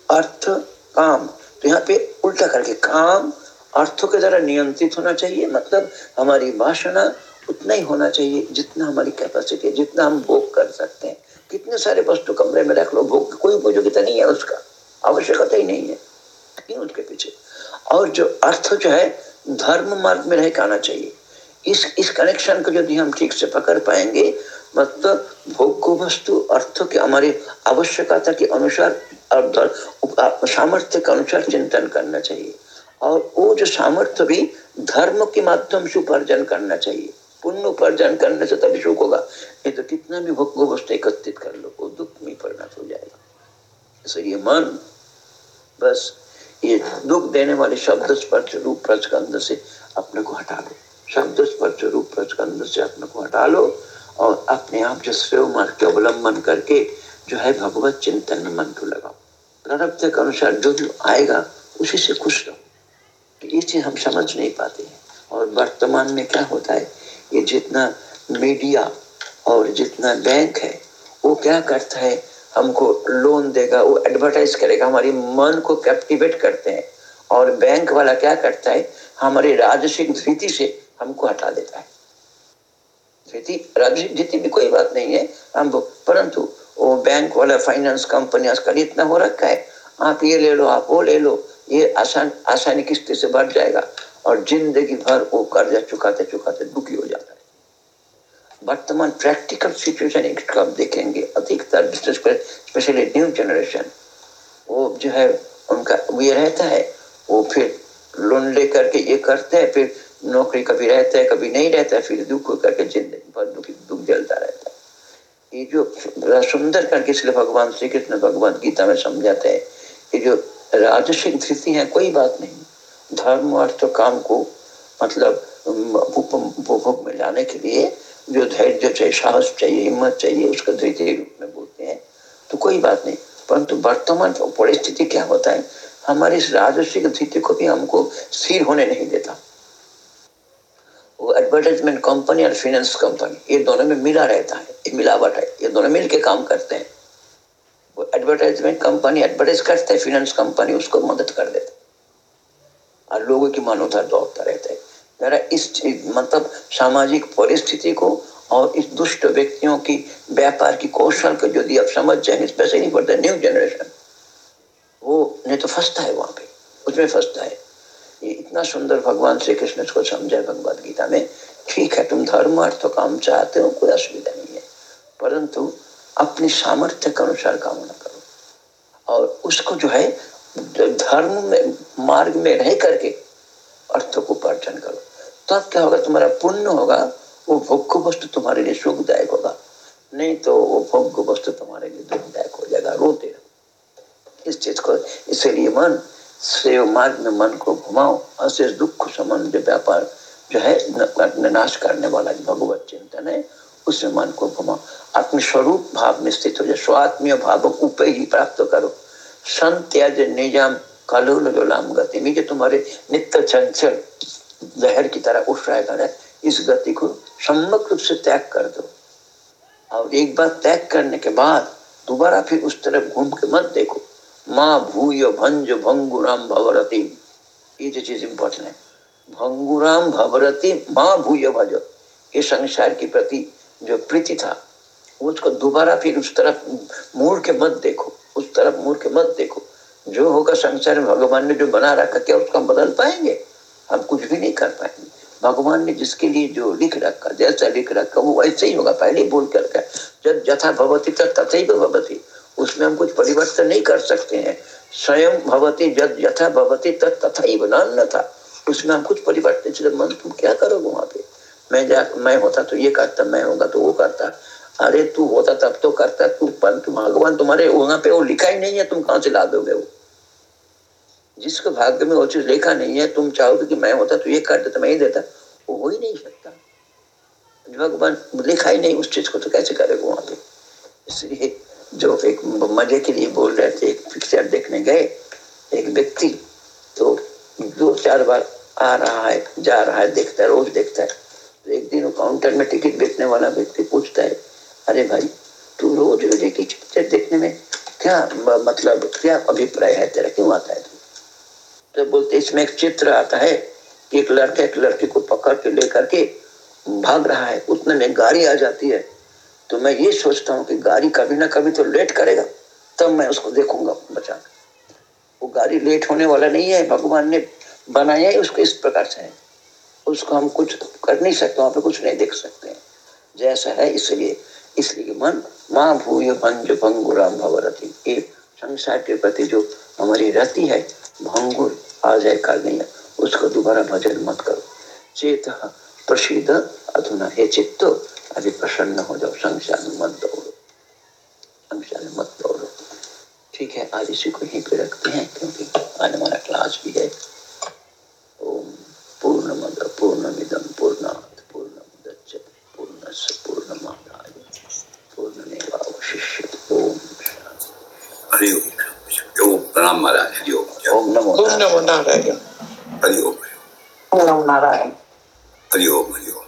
अर्थ, काम तो यहाँ पे उल्टा करके काम अर्थों के द्वारा नियंत्रित होना चाहिए। मतलब हमारी वासना उतना ही होना चाहिए जितना हमारी कैपेसिटी है जितना हम भोग कर सकते हैं। कितने सारे वस्तु कमरे में रख लो, भोग, कोई उपयोगिता नहीं है उसका, आवश्यकता ही नहीं है। क्यों उसके पीछे। और जो अर्थ जो है, धर्म मार्ग में रह आना चाहिए। इस इस कनेक्शन को यदि हम ठीक से पकड़ पाएँगे मतलब भोग को वस्तु अर्थ के हमारे आवश्यकता के अनुसार सामर्थ्य के अनुसार चिंतन करना चाहिए। और वो जो सामर्थ्य भी धर्म के माध्यम से उपार्जन करना चाहिए। पुण्य उपार्जन करने से तभी सुख होगा। नहीं तो कितना भी भोग वस्तु एकत्रित कर लो, वो दुख में परिणत हो जाएगा। इसलिए मन, बस ये दुख देने वाले शब्द स्पर्श रूप प्रचकंद से अपने को हटा लो शब्द स्पर्श रूप प्रचकंद से अपने को हटा लो और अपने आप जो श्रेय मार्ग के अवलंबन करके जो है भगवत चिंतन में मन को लगाओ। प्रारब्ध के अनुसार जो जो आएगा, उसी से खुश रहो। ये चीज़ हम समझ नहीं पाते हैं। और वर्तमान में क्या होता है? ये जितना मीडिया और जितना बैंक है, वो क्या करता है? हमको लोन देगा, वो एडवर्टाइज करेगा, हमारी मन को कैप्टिवेट करते हैं। और बैंक वाला क्या करता है? हमारी राजसिक धृति से हमको हटा देता है। धृति, राजसिक धृति भी कोई बात नहीं है। हम परंतु वो बैंक वाला फाइनेंस कंपनी आजकल इतना हो रखा है। आप ये ले लो, आप वो ले लो, ये आसान, आसानी किस्ती से बढ़ जाएगा। और ज़िंदगी भर वो कर्जा चुकाते चुकाते दुखी हो जाता है। वर्तमान प्रैक्टिकल सिचुएशन आप देखेंगे, अधिकतर स्पेशली न्यू जनरेशन वो जो है, उनका ये रहता है, वो फिर लोन लेकर के ये करते हैं, फिर नौकरी कभी रहता है, कभी नहीं रहता है, फिर दुख करके ज़िंदगी भर दुखी, दुख जलता रहता है। ये जो सुंदर करके इसलिए भगवान श्री कृष्ण भगवत गीता में समझाते हैं, ये जो राजसिक स्थिति है, कोई बात नहीं। धर्म अर्थ काम को मतलब उपभोग में लाने के लिए जो धैर्य चाहिए, साहस चाहिए, हिम्मत चाहिए, उसका द्वितीय रूप में बोलते हैं। तो कोई बात नहीं, परंतु वर्तमान परिस्थिति क्या होता है, हमारी इस राजस्विक स्थिति को भी हमको स्थिर होने नहीं देता। वो एडवर्टाइजमेंट कंपनी और फाइनेंस कंपनी ये दोनों में मिला रहता है, ये मिलावट है, ये दोनों मिल के काम करते हैं। वो एडवर्टाइजमेंट कंपनी एडवर्टाइज करते हैं फाइनेंस कंपनी उसको मदद कर देता और लोगों की मन उधर दौड़ता रहता है। मेरा इस मतलब सामाजिक परिस्थिति को और इस दुष्ट व्यक्तियों की, व्यापार की कौशल को यदि आप समझ जाएँगे पैसे नहीं पड़ता न्यू जनरेशन वो नहीं तो फंसता है वहाँ पे, उसमें फंसता है। ये इतना सुंदर भगवान श्री कृष्ण को समझाए भगवद गीता में, ठीक है, तुम धर्म अर्थ काम चाहते हो, कोई असुविधा नहीं है। परंतु अपनी सामर्थ्य के अनुसार कामना करो। और उसको जो है धर्म में, मार्ग में रह करके अर्थ को उपार्जन करो। तब क्या होगा? तुम्हारा पुण्य होगा, वो भोग्य वस्तु तुम्हारे लिए सुखदायक होगा। नहीं तो वो भोग्य वस्तु तुम्हारे लिए दुखदायक हो जाएगा, रोते रहो। इस चीज़ को, इसलिए मन श्रेय मार्ग में मन को घुमाओ, अशेष दुख संबंध व्यापार जो है नाश करने वाला भगवत चिंतन है, उसमें मन को घुमाओ। अपने स्वरूप भाव में स्थित हो जाए स्वात्मीय भाव ऊपर ही प्राप्त करो। संत्याज निज़ाम कलोल जोलाम गति। में जो तुम्हारे नित्य चंचल लहर की तरह उठ रहा है इस गति को सम्मक रूप से त्याग कर दो। और एक बार त्याग करने के बाद दोबारा फिर उस तरफ़ घूम के मत देखो। माँ भूय भंज भंगुराम भवरती। ये जो चीज़ इंपॉर्टेंट है। भंगुराम भवरती, माँ भूय भज। ये संसार के प्रति जो प्रीति था, उसको दोबारा फिर उस तरफ़ मुड़ के मत देखो। उस तरफ़ के मत देखो। जो होगा संसार में भगवान ने जो बना रखा क्या उसका बदल पाएँगे? हम कुछ भी नहीं कर पाएँगे। भगवान ने जिसके लिए जो लिख रखा, जैसा लिख रखा, वो वैसे ही होगा, पहले बोल कर जब यथा भवती तथा भवती। उसमें हम कुछ परिवर्तन नहीं कर सकते हैं। स्वयं भवती जब यथा भवती तथा ही न था उसमें हम कुछ परिवर्तन मन, तुम क्या करोगे वहाँ पे? मैं जा, मैं होता तो ये करता, मैं होगा तो वो करता। अरे तू होता तब तो करता, तू तू भगवान, तुम्हारे वहाँ पे वो लिखा ही नहीं है, तुम कहाँ से ला दोगे वो? जिसको भाग्य में वो चीज़ लिखा नहीं है, तुम चाहोगे कि मैं होता तो ये कर देता, मैं ही देता, वो हो ही नहीं सकता। भगवान लिखा ही नहीं, उस चीज़ को तो कैसे करेगा वहाँ पे? इसलिए जो एक मज़े के लिए बोल रहे थे, एक पिक्चर देखने गए, एक व्यक्ति तो दो चार बार आ रहा है, जा रहा है, देखता है, रोज देखता है। तो एक दिन काउंटर में टिकट बेचने वाला व्यक्ति पूछता है अरे भाई, तू रोज रोज एक पिक्चर देखने में क्या मतलब क्या अभिप्राय है तेरा? क्यों आता है तो? बोलते, इसमें एक चित्र आता है कि एक लड़का, एक लड़की को पकड़ के लेकर के भाग रहा है। उतने में गाड़ी आ जाती है। तो मैं ये सोचता हूँ कि गाड़ी कभी ना कभी तो लेट करेगा। तब मैं उसको देखूँगा बचा वो गाड़ी लेट होने वाला नहीं है। भगवान ने बनाया ही, उसको इस प्रकार से है। उसको हम कुछ कर नहीं सकते, वहाँ पे कुछ नहीं देख सकते। जैसा है, इसलिए इसलिए मन, माँ भूय भंज भंगुराम भवरती, ये संसार के प्रति जो हमारी रति है, भंगुर आ जाए कल नहीं उसको दोबारा भजन मत करो। चेत प्रसिद्ध अधुना, हे चित्तो, अभी प्रसन्न हो जाओ, संसार में मत दौड़ो। संसार में मत दौड़ो। ठीक है, आज इसी को यहीं पे रखते हैं, क्योंकि आज हमारा क्लास भी है। ओम पूर्ण मद पूर्ण मिदम पूर्णात् पूर्ण मुदच्यते पूर्णस्य पूर्णमादाय पूर्णमेवावशिष्यते ओम हरि ओम प्रणाम महाराज हरि ओम ओम नमो ओम नमो नारायण हरि ओम ओम नमो नारायण हरि ओम हरि ओम